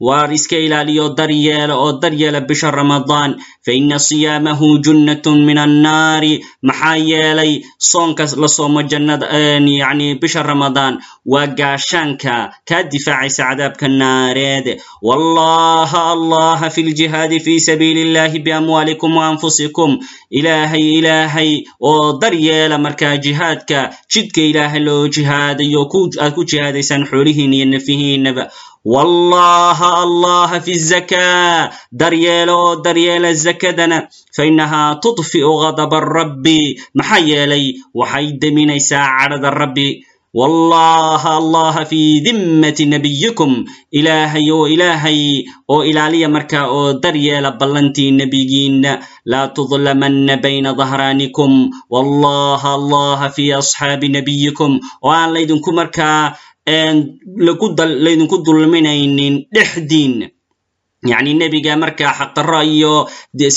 waar iska ilaaliyo daryeela oo daryeela bisha ramadaan faina siyaamahu junnatun min annaari maxaa yeelay soonka la soomo jannada yani bisha ramadaan waa gaashaanka kaa difaacaysa cadaabka naareed. Wallaha allaha fi ljihaadi fi sabiili illahi biamwaalikum waanfusikum ilaahay ilaahay oo daryeela markaa jihaadka jidka ilaahay loo jihaadayo aad ku jihaadaysaan xoolihiina iyo nafihiinaba wallaha allaha fi zakaa. Daryeela oo daryeela zakadana fainahaa tudfi'u gadaba rabbi maxaa yeelay waxay deminaysaa cadhada rabbi. Wallaha allaha fi dimmati nabiyikum ilaahay oo ilaahay oo ilaaliya markaa oo daryeela ballantii nebigiinna. Laa tudlamanna bayna dahraanikum wallaha allaha fi asxaabi nabiyikum oo aan laydinku markaa laydinku dulminaynin dhexdiinna yacni nebiga markaa xaqdarro iyo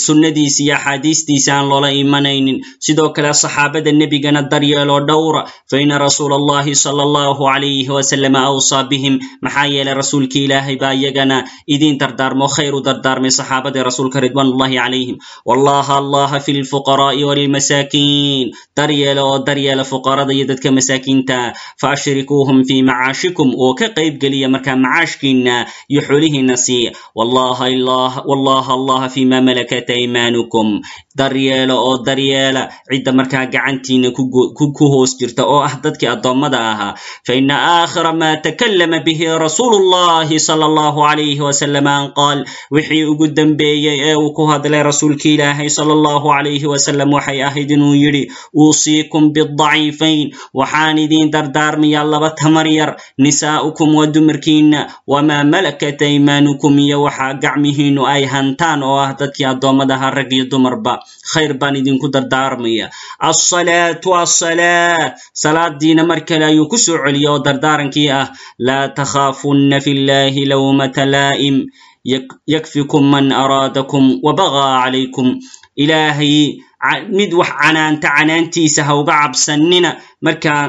sunnadiisa iyo axaadiistiisa aan loola imanaynin. Sidoo kale saxaabada nebigana daryeeloo dhowra faina rasuula allahi sala allahu calayhi wasalam awsaa bihim. Maxaa yeelay rasuulkii ilaahay baa iyagana idiin dardaarmo khayr u dardaarmay saxaabadii rasuulka ridwaanullahi calayhim wallaha allaha fi lfuqaraa'i walilmasaakiin daryeela oo daryeela fuqarada iyo dadka masaakiinta. Fa ashrikuuhum fii macaashikum oo ka qayb geliya markaa macaashkiina iyo xoolihiina siiya wallaha allaha fima malakat aymaanukum daryeela oo daryeela cidda markaa gacantiina ku hoos jirta oo ah dadkii addoommada ahaa. Faina aakhira ma takallama bihi rasuulu llahi sala allahu calayhi wasalam an qaal. Wixii ugu dembeeyey ee uu ku hadlay rasuulki ilaahay sala allahu calayhi wasalam waxay ahayd inuu yidhi uusiikum bidaciifayn waxaan idiin dardaarmayaa laba tamar yar nisaa'ukum waa dumarkiina wamaa malakat aymaanukum iyo waxa gacmihiinu ay hantaan oo ah dadkii addoommadaha rag iyo dumarba khayr baan idinku dardaarmaya alsalaatu alsalaa salaadiina mar kale ayuu ku soo celiya oo dardaarankii ah. Laa takhaafunna fi llahi lawmata laa'im yakfikum man araadakum wabagaa calaykum. Ilaahay mid wax canaanta canaantiisa ha uga cabsanina markaa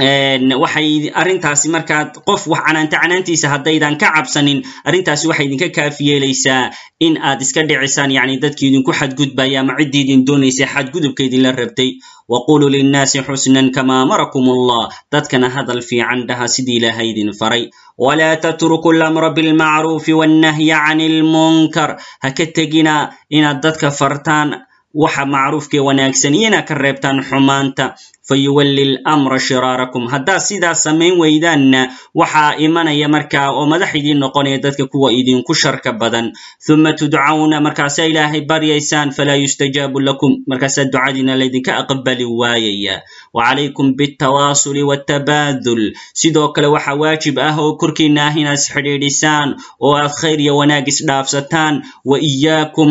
waxay arrintaasi markaad qof wax canaanta canaantiisa haddaydan ka cabsanin arrintaasi waxay idinka kaafiyeelaysaa in aad iska dhicisaan yacni dadkii idinku xadgudbaya ama ciddii idin doonaysay xadgudubka idinla rabtay. Waquluu linnaasi xusnan kama amarakum allah dadkana hadal fiican dhaha sidii ilaahay idin faray. Walaa tatruku lamra bilmacruufi wannahya can ilmunkar ha ka tegina inaad dadka fartaan waxa macruufkee wanaagsan iyo inaad ka reebtaan xumaanta fayuwalli lamra shiraarakum. Haddaad sidaas samayn weydaanna waxaa imanaya markaa oo madax idiin noqonaya dadka kuwa idinku sharka badan. Huma tudcawna markaasaa ilaahay baryaysaan falaa yustajaabu lakum. Markaasaa ducadiina laydinka aqbali waayaya. Wacalaykum bialtawaasuli waatabaadul sidoo kale waxaa waajib ah oo korkiina ah inaad isxidhiidhisaan oo aad khayr iyo wanaag isdhaafsataan wa iyaakum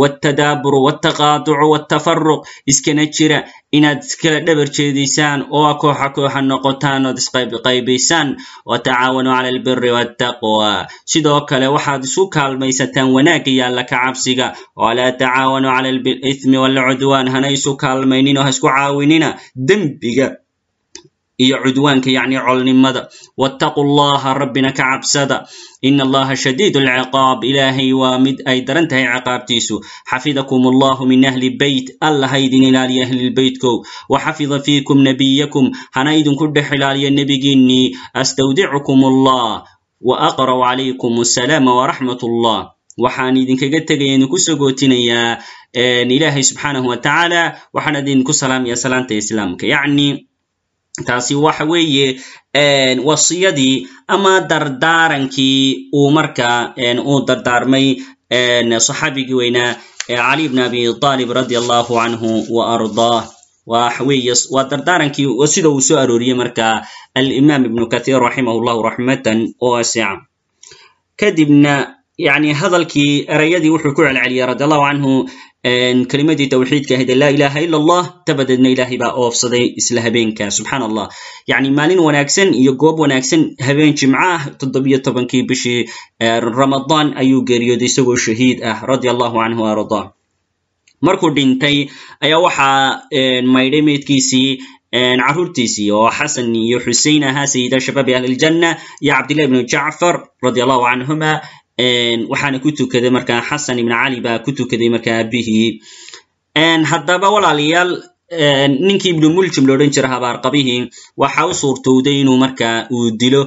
watadaaburu wataqaaducu watafaruq iskana jira inaad iskala dhabar jeedisaan oo kooxa kooxa noqotaan ood isqaybqaybaysaan watacaawanuu cala albiri waataqwa sidoo kale waxaad isu kaalmaysataan wanaagga yaalla ka cabsiga walaa tacaawanuu cala alithmi waalcudwaan hana isu kaalmaynin oo ha isku caawinina dembiga iyo cudwaanka yacni colnimada. Wattaquu llaha rabbina ka cabsada. In allaha shadiid alciqaab ilaahay waa mid ay daran tahay ciqaabtiisu. Xafidakum allahu min ahli beyt. Alla ha idin ilaaliya ahlilbeytkow waxafida fiikum nebiyakum hana idinku dhex ilaaliya nebigiinnii. Astawdicukum allah wa aqra'u calaykum asalaama waraxmat allah waxaan idinkaga tegaya idinku soo gootinayaa ilaahay subxaanahu wa tacaala waxaan idinku salaamaya salaanta islaamka. Yacni taasi waxa weeye wasiyadii ama dardaarankii uu marka uu dardaarmay saxaabigii weynaa cali bn abi aalib radi allahu canhu wa ardaah. Waxaweye waa dardaarankii sida uu soo arooriyey marka alimaam ibnu kathir raximah llahu raxmatan wasica kadibna yani hadalkii erayadii wuxuu ku celceliyey radi allahu canhu kelimadii tawxiidka ahayd laa ilaha ila allah dabadeedna ilaahay baa oofsaday isla habeenka subxaan allah yani maalin wanaagsan iyo goob wanaagsan habeen jimco ah toddobiyo tobankii bishii ramadaan ayuu geeriyooday isagoo shahiid ah radi allahu canhu arda. Markuu dhintay ayaa waxaa maydhay meydkiisii carruurtiisii oo xasan iyo xusein ahaa sayida shabaabi ahliljanna iyo cabdillahi bnu jacfar radi allahu canhuma waxaana ku tukaday markaa xasan ibn cali baa ku tukaday markaa aabihii. Haddaba walaalayaal ninkii ibnu muljim loodhan jira habaarqabihii waxa u suurtowday inuu marka uu dilo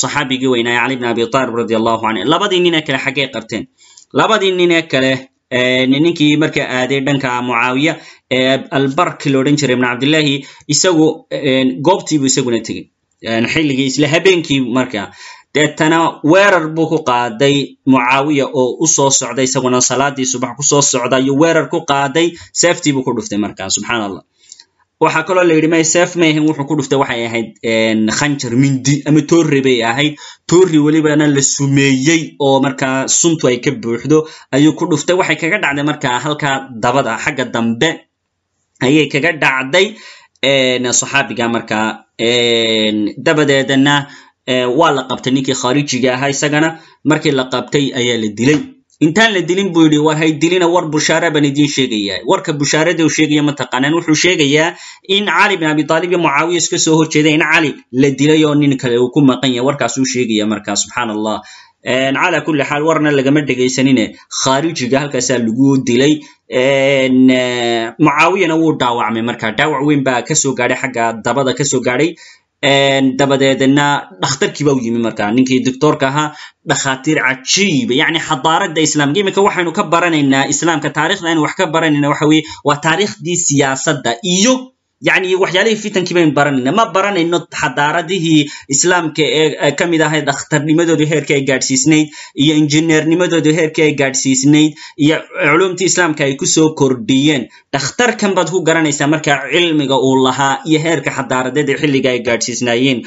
saxaabigii weynaaye cali bn abi talib radi allahu canhu labadii ninee kale xaggay qabteen labadii ninee kale ninkii marka aaday dhanka mucaawiya albarki loodhan jiray ibn cabdillahi isagu goobtiibu isaguna tegey. Xilligii isla habeenkii marka deetana weerar buu ku qaaday mucaawiya oo u soo socday isaguna salaadii subax ku soo socda iyo weerar ku qaaday. Seeftii buu ku dhuftay marka subxaan allah waxaa kaloo la yidhi may seef mayhan wuxuu ku dhuftay waxay ahayd khanjar mindi ama torri bay ahayd. Torri welibana la sumeeyey oo markaa suntu ay ka buuxdo ayuu ku dhuftay. Waxay kaga dhacday markaa halkaa dabada xagga dambe ayay kaga dhacday saxaabiga markaa dabadeedana waa la qabtay ninkii kharijiga ahaa isagana markii la qabtay ayaa la dilay. Intaan la dilin buu yidhi war dilina war bushaara baan idiin sheegaya warka bushaarada uu sheegaya mataqaanaan wuxuu sheegayaa in cali bin abi taalib iyo mucaawiya iska soo horjeeda in cali la dilay oo nin kale uu ku maqan yahay. Warkaasuu sheegaya marka subxaan allah cala kulli xaal warna lagama dhegaysanine kharijiga halkaasaa lagu dilay. Mucaawiyana wuu dhaawacmay marka dhaawac weyn baa ka soo gaadhay xagga dabada ka soo gaadhay dabadeedna dhakhtarkii ba u yimi marka. Ninkii doctoorka ahaa dhakhaatiir cajiiba yani xadaaradda islaamka. Iminka waxaynu ka baranaynaa islaamka taarikhda aynu wax ka baranayna waxa weye waa taariikhdii siyaasadda iyo yani waxyaalihii fitankii baynu baranayna ma baranayno xadaaradihii islaamka ee ka mid ahayd dhakhtarnimadoodu heerkii ay gaadhsiisnayd iyo injineernimadoodu heerkii ay gaadhsiisnayd iyo culumtii islaamka ay ku soo kordhiyeen. Dhakhtarkan baad ku garanaysaa marka cilmiga uu lahaa iyo heerka xadaaradeed ee xilliga ay gaadhsiisnaayeen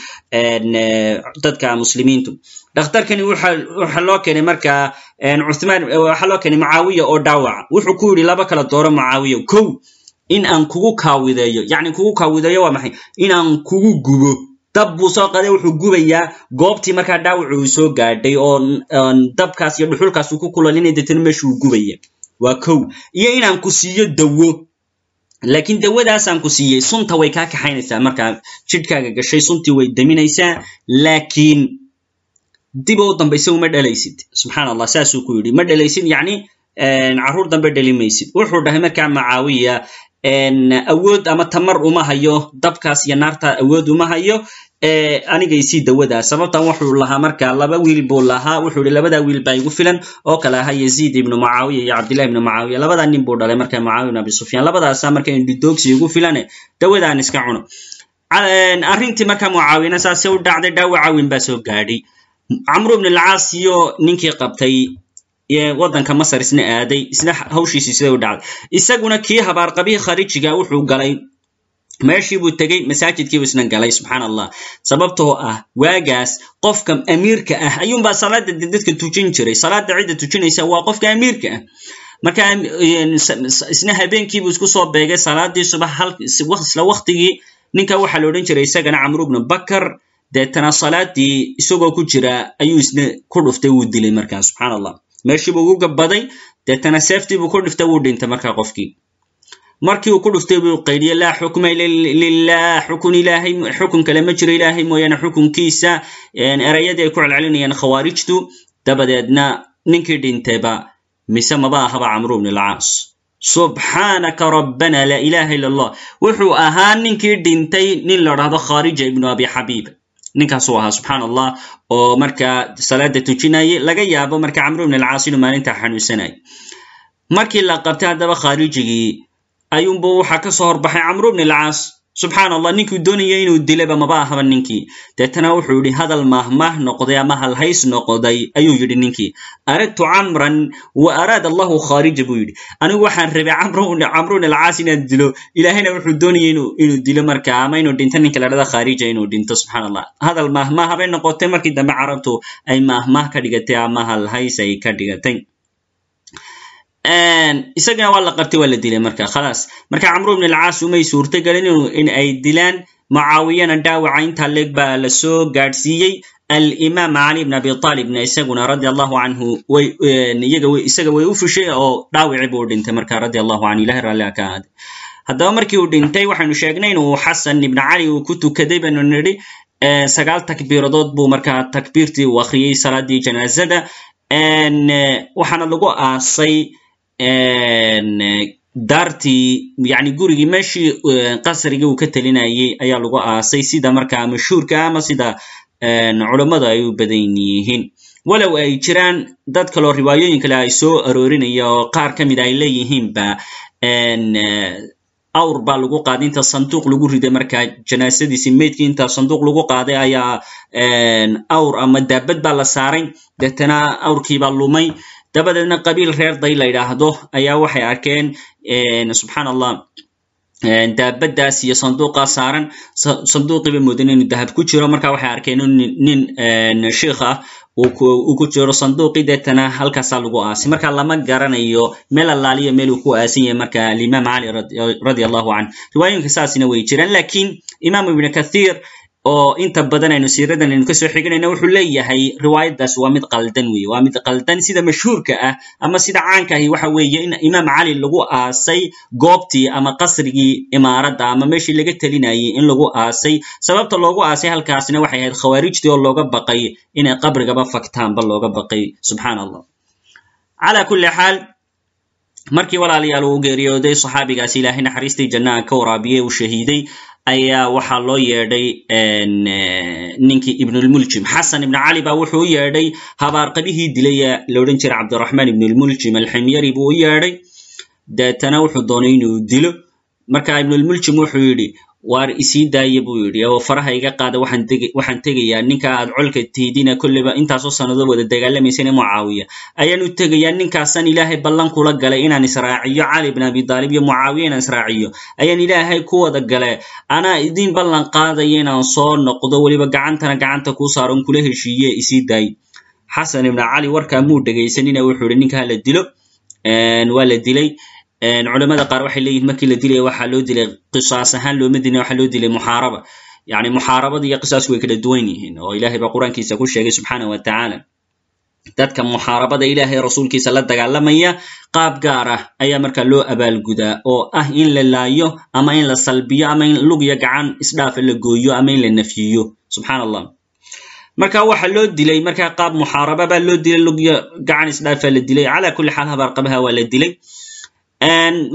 dadka muslimiintu. Dhakhtarkani waxa loo keenay marka cuthmaan waxaa loo keenay mucaawiya oo dhaawaca wuxuu ku yidhi laba kala dooro mucaawiya. Kow in aan kugu kaawideeyo. Yacni kugu kaawideeyo waa maxay? Inaan kugu gubo. Dab buu soo qaday wuxuu gubayaa. Goobtii markaa dhaawacu soo gaadhay oo dabkaas iyo dhuxulkaas uu ku kulalinay deetana meesha uu gubaya waa kow. Iyo inaan ku siiyo dawo. Laakiin dawadaasaan ku siiyey sunta way kaa kaxaynaysaa markaa. Jidhkaaga gashay suntii way daminaysaa. Laakiin diba u dambaysa uma dhalaysid. Subxaan allah saasuu ku yidhi. Ma dhalaysid yacni carruur dambe dhali maysid wuxuu dhahay markaa macaawiya awood ama tamar uma hayo dabkaas iyo naarta awood uma hayo aniga isii dawadaa sababtan wuxuu lahaa marka laba wiil buu lahaa wuxuu ihi labadaa wiil baa igu filan. Oo kale ahaa yaziid ibnu mucaawiya iyo cabdillahi ibnu mucaawiya. Labadaa nin buu dhalay marka mucaawiya ibn abi sufyaan. Labadaasa marka indhidoogsi igu filane dawadaan iska cuno. Arrintii marka mucaawiyana saase u dhacday dhaawaca weyn baa soo gaadhay. Camru ibn alcaas iyo ninkii qabtay waddanka masar isna aaday isna hawshiisii sida u dhacday? Isaguna kii habaarqabihii kharijiga wuxuu galay. Meeshii buu tegey masaajidkiibu isna galay subxaan allah sababtoo ah waagaas qofka amiirka ah ayuunbaa salaada dadka tujin jiray. Salaada cidda tujinaysa waa qofka amiirka ah. Marka isna habeenkiibuu isku soo beegay salaadii subax isla waktigii ninka waxaa la odhan jiray isagana camru bnu bakar deetana salaadii isagoo ku jira ayuu isna ku dhuftay wuu dilay markaa subxaan allah meeshii buu ugu gabaday deetana seeftii buu ku dhiftay wuu dhintay markaa qofkii. Markii uu ku dhuftay buu qaydiyey laa xukma lilah xukun ilaahay xukun kale ma jiro ilaahay mooyaane xukunkiisa erayadii ay ku celcelinayaan khawaarijtu dabadeedna ninkii dhintayba mise maba ahaba camru bn alcaas subxaanaka rabbana laa ilaha illa allah. Wuxuu ahaa ninkii dhintay nin la dhahdo kharija ibnu abi xabiib ninkaasuu ahaa subxaan allah oo marka salaada tujinayay laga yaabo marka camru bn alcaas inuu maalintaa xanuunsanayay markii la qabtay haddaba khaarijigii ayuunbu waxaa ka soo horbaxay camru bn alcaas subxaan allah ninkuu doonaya inuu dilaba maba ahaba ninkii deetana wuxuu yidhi hadal mahmah noqday ama halhays noqday ayuu yidhi ninkii aradtu camran wa araada allahu khaarija buu yidhi. Anigu waxaan rabay camrun alcaas inaan dilo. Ilaahayna wuxuu doonaya inuu dilo marka ama inuu dhinto ninka la khaarija inuu dhinto subxaan allah hadal mahmah habay noqotay markii dambe carabtu ay mahmah ka dhigatay ama halhays ay ka dhigatay isagana waa la qabtay waa la dilay marka khalaas marka camru bn alcaas umay suurtagelin in ay dilaan mucaawiyana dhaawaca intaa leeg baa la soo gaadhsiiyey. Alimaam cali bn abi aalibna isaguna radi allahu canhu isaga way u fushay oo dhaawici buu dhintay marka radi allahu canhu ilahay raallia ka haddaba markii uu dhintay waxaynu sheegnay inuu xasan ibn cali uu ku tukaday baynu nidhi sagaal takbiiradood buu markaa takbiirtii uu akhriyey salaadii janaazada. Waxaana lagu aasay daartii yani gurigii meeshii qasrigii uu ka telinayey ayaa lagu aasay sida markaa mashhuurka ama sida culammadu ay u badan yihiin. Walow ay jiraan dad kaloo riwaayooyin kale ay soo aroorinaya oo qaar ka mid ay leeyihiinba awr baa lagu qaaday. Inta sanduuq lagu riday marka janaasadiisi meydkii inta sanduuq lagu qaaday ayaa awr ama daabad baa la saaray. Deetana awrkiibaa lumay dabadeedna qabiil reer day la yidhaahdo ayaa waxay arkeen subxaan allah daabaddaas iyo sanduuqaa saaran. Sanduuqiiba moodan inuu dahab ku jiro. Marka waxay arkeen nin shiikh ah uu ku jiro sanduuqii deetana halkaasaa lagu aasay marka lama garanayo meel allaaliya meel uu ku aasan yahay marka alimaam cali radi allahu canh riwaayooyinka saasina way jiraan laakiin imaam ibn kathiir oo inta badan aynu siiradan aynu ka soo xiganayna wuxuu leeyahay riwaayaddaas waa mid qaldan weye waa mid qaldan sida mashhuurka ah ama sida caanka ahi waxa weeye in imaam cali lagu aasay goobtii ama qasrigii imaaradda ama meeshii laga telinayay in lagu aasay. Sababta loogu aasay halkaasna waxay ahayd khawaarijtii oo looga baqay inay qabrigaba faktaanba looga baqay. Subxaan allah cala kulli xaal markii walaalayaal uu geeriyooday saxaabigaas ilaahay naxariistii jannaha ka waraabiyey uu shahiiday ayaa waxaa loo yeedhay ninkii ibnulmuljim xasan ibn cali baa wuxuu u yeedhay habaarqabihii dilaya la odhan jiray cabdiraxmaan ibnulmuljim alximyari buu u yeedhay. Deetana wuxuu doonay inuu dilo marka ibnulmuljim wuxuu yidhi waar isii daaya buu yidhi. Oo faraha iga qaada waxaan tegayaa ninka aad colka tihdina kolleyba intaasoo sannadood wada dagaalamaysana mucaawiya. Ayaan u tegayaa ninkaasan ilaahay ballan kula galay inaan israaciyo cali bn abi daalib iyo mucaawiya inaan israaciyo. Ayaan ilaahay ku wada gale anaa idin ballan qaadaya inaan soo noqdo weliba gacantana gacanta kuu saaron kula heshiiye isii daay xasan ibn cali warkaa muu dhegaysanina wuxuu yidhi ninkaa la dilo. Waa la dilay culamada qaar waxay leeyihiin markii la dilaya waxaa loo dilay qisaas ahaan looma dilin waxaa loo dilay muxaaraba. Yani muxaarabada iyo qisaasku way kala duwan yihiin oo ilahay baa qur'aankiisa ku sheegay subxaana wa tacaala. Dadka muxaarabada ilaahay rasuulkiisa la dagaalamaya qaab gaar ah ayaa marka loo abaalgudaa oo ah in la laayo ama in la salbiyo ama in lugya gacan isdhaafa la gooyo ama in la nafyiyo subxaan allah marka waxa loo dilay marka qaab muxaaraba baa loo dilay lugya gacan isdhaafa la dilay. Cala kulli xaal habaarqabaha waa la dilay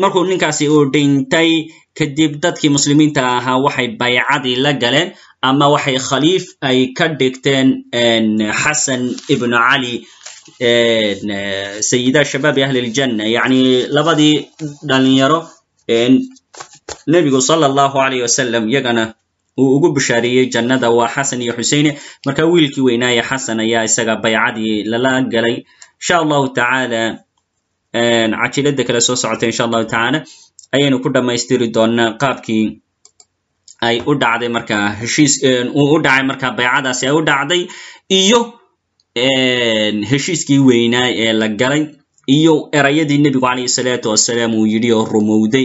markuu ninkaasi uu dhintay kadib dadkii muslimiinta ahaa waxay baycadii la galeen ama waxay khaliif ay ka dhigteen xasan ibnu cali sayida shabaabi ahli ljanna yani labadii dhalinyaro nebigu sala allahu alayh wasalam yagana uu ugu bishaariyey jannada waa xasan iyo xuseyne marka wiilkii weynaaye xasan ayaa isaga baycadii lala galay. Insha allahu tacaala cajilada kale soo socota insha allahu tacaala ayaynu ku dhammaystiri doonaa qaabkii ay u dhacday markaa heshiis uu u dhacay markaa baycadaasi ay u dhacday iyo heshiiskii weynaa ee la galay iyo erayadii nebigu calayhi salaatu wasalaam uu yidhi oo rumowday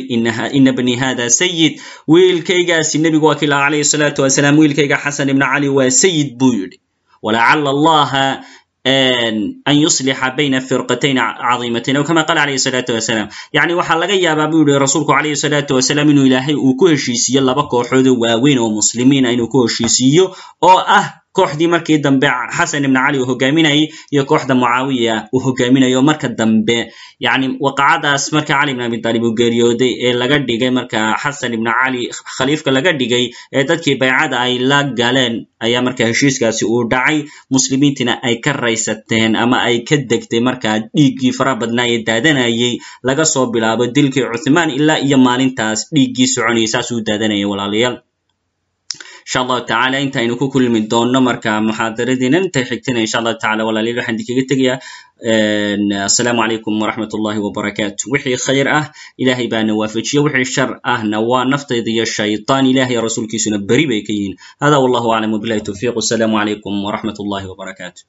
ina bni hada sayid wiilkaygaasi nebigu waa kila calayhi salaatu wasalaam wiilkayga xasan ibna cali waa sayid buu yidhi. Walacala allaha an yuslixa bayna firqatayn cadiimatayn aw kama qala alayhi salaatu wasalaam. Yani waxaa laga yaabaa buu yihi rasuulku calayhi salaatu wasalaam inuu ilaahay uu ku heshiisiiyo laba kooxoodoo waaweyn oo muslimiina inuu ku heshiisiiyo oo ah kooxdii markii dambe xasan ibn cali uu hogaaminayay iyo kooxda mucaawiya uu hogaaminayo marka dambe. Yani waqacadaas marka cali ibn abi talib uu geeriyooday ee laga dhigay marka xasan ibn cali khaliifka laga dhigay ee dadkii baycada ay la galeen ayaa marka heshiiskaasi uu dhacay. Muslimiintina ay ka raysateen ama ay ka degtay marka dhiiggii faraha badnaa ee daadanayay laga soo bilaabo dilkii cuthmaan ilaa iyo maalintaas dhiiggii soconayay saasuu daadanayay walaalayaal insha allahu tacala intaynu ku kulmi doonno marka muxaadaradiina intay xigtina insha allahu tacala walaalayaal waxaan idinkaga tegayaa assalaamu calaykum waraxmat ullahi wabarakaatu wixii khayr ah ilahay baana waafajiye wixii shar ahna waa naftayda iyo shayطaan ilahay rasuulkiisuna beri bay ka yihiin. Hada wallahu aclam wbilahi towfiq wasalaamu calaykum waraxmat ullahi wabarakaatu